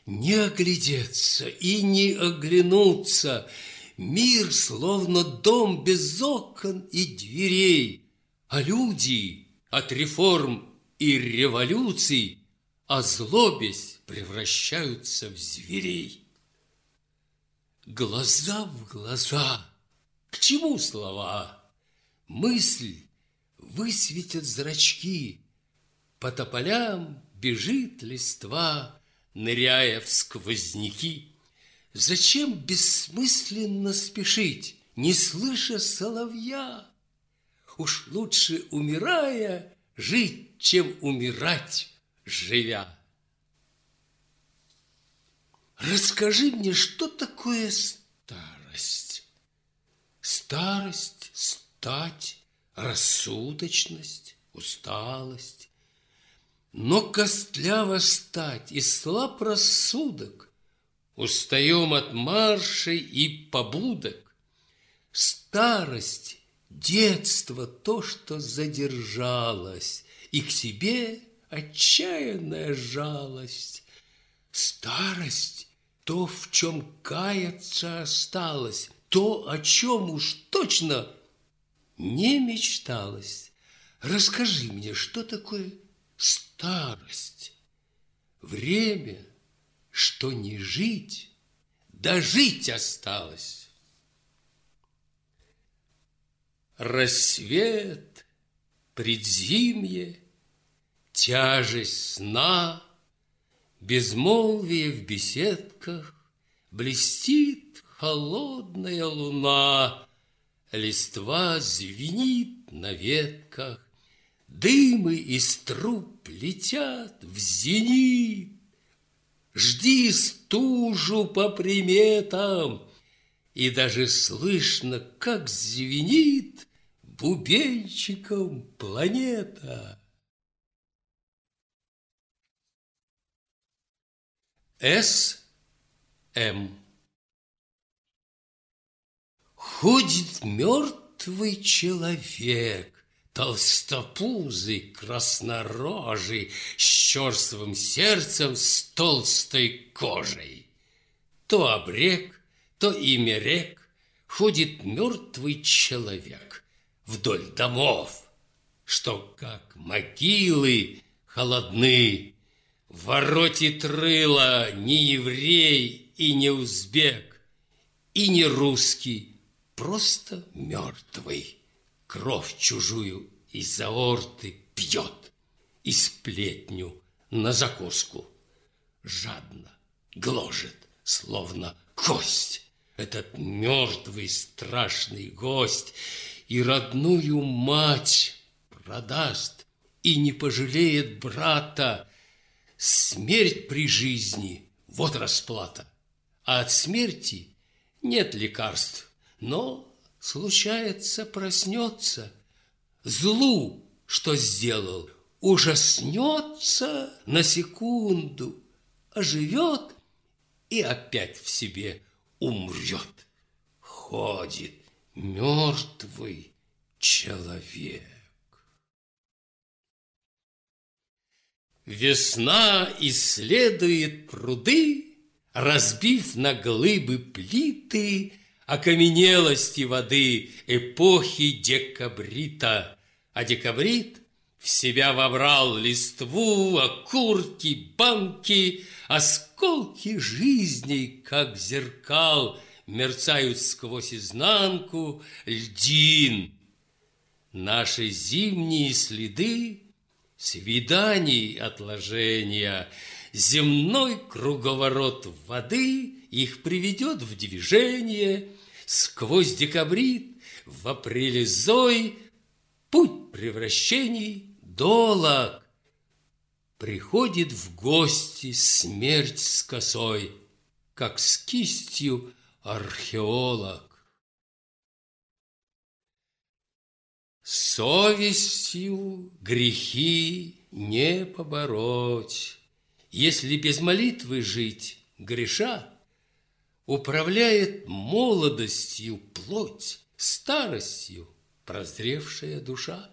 S2: Не оглядеться и не оглянуться Мир словно дом без окон и дверей, А люди от реформ и революций, озлобясь, превращаются в зверей. Глаза в глаза, к чему слова? Мысль высветят зрачки, по тополям бежит листва, ныряя в сквозняки. Зачем бессмысленно спешить, не слыша соловья? Уж лучше, умирая, жить, чем умирать, живя. Расскажи мне, что такое старость? Старость, стать, рассудочность, усталость. Но костляво стать и слаб рассудок, Устаем от маршей и побудок. Старость Детство то, что задержалось, И к себе отчаянная жалость. Старость – то, в чем каяться осталось, То, о чем уж точно не мечталось. Расскажи мне, что такое старость? Время, что не жить, да жить осталось. Рассвет, предзимье, тяжесть сна, Безмолвие в беседках, Блестит холодная луна, Листва звенит на ветках, Дымы из труб летят в зенит. Жди стужу по приметам, И даже слышно, как звенит бубенчиком планета. С. М. Ходит мертвый человек, Толстопузый, краснорожий, С черствым сердцем, с толстой кожей. То обрек, то имя рек, Ходит мертвый человек вдоль домов, что как могилы холодны. Воротит рыло не еврей и не узбек, и не русский, просто мертвый. Кровь чужую из аорты пьет, и сплетню на закуску. Жадно гложет, словно кость, этот мертвый страшный гость — и родную мать продаст, и не пожалеет брата. Смерть при жизни – вот расплата, а от смерти нет лекарств, но, случается, проснется. Злу, что сделал, ужаснется на секунду, оживет и опять в себе умрет. Ходит, мертвый человек. Весна исследует пруды, Разбив на глыбы плиты, окаменелости воды эпохи декабрита. А декабрит в себя вобрал листву, окурки, банки, осколки жизней, как зеркал, мерцают сквозь изнанку льдин. Наши зимние следы свиданий отложения, земной круговорот воды их приведет в движение, сквозь декабрит в апреле зой путь превращений долог. Приходит в гости смерть с косой, как с кистью археолог. Совестью грехи не побороть, Если без молитвы жить греша, Управляет молодостью плоть, Старостью прозревшая душа.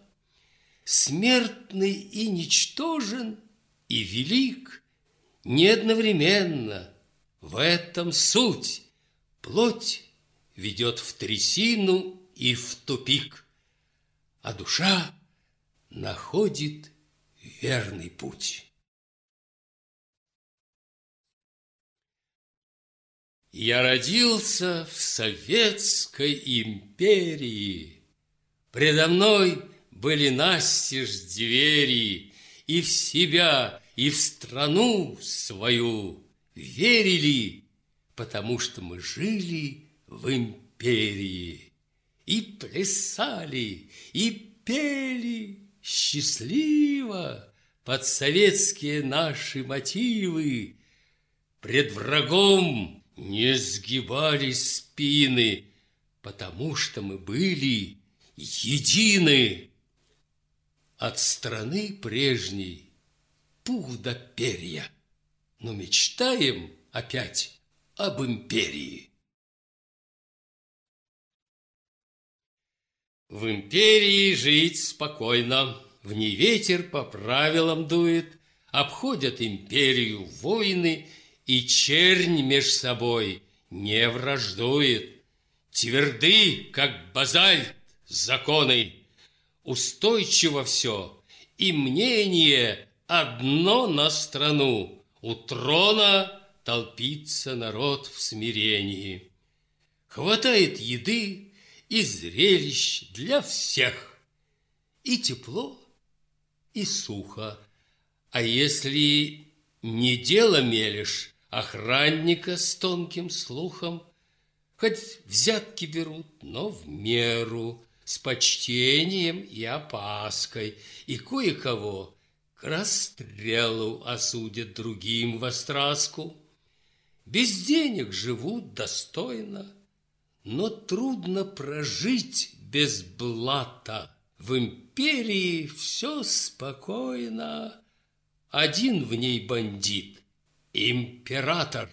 S2: Смертный и ничтожен, и велик, Не одновременно в этом суть. Плоть ведет в трясину и в тупик а душа находит верный путь. Я родился в Советской империи. Предо мной были настежь двери, И в себя, и в страну свою верили, Потому что мы жили в империи и плясали, и пели счастливо под советские наши мотивы. Пред врагом не сгибали спины, потому что мы были едины. От страны прежней пух до перья, но мечтаем опять об империи. В империи жить спокойно, в ней ветер по правилам дует, Обходят империю войны, и чернь меж собой не враждует. Тверды, как базальт, законы, устойчиво все, и мнение одно на страну. У трона толпится народ в смирении. Хватает еды, и зрелищ для всех. И тепло, и сухо. А если не дело мелешь, охранника с тонким слухом, Хоть взятки берут, но в меру, с почтением и опаской, И кое-кого к расстрелу осудят другим во страску. Без денег живут достойно, но трудно прожить без блата. В империи все спокойно. Один в ней бандит, император.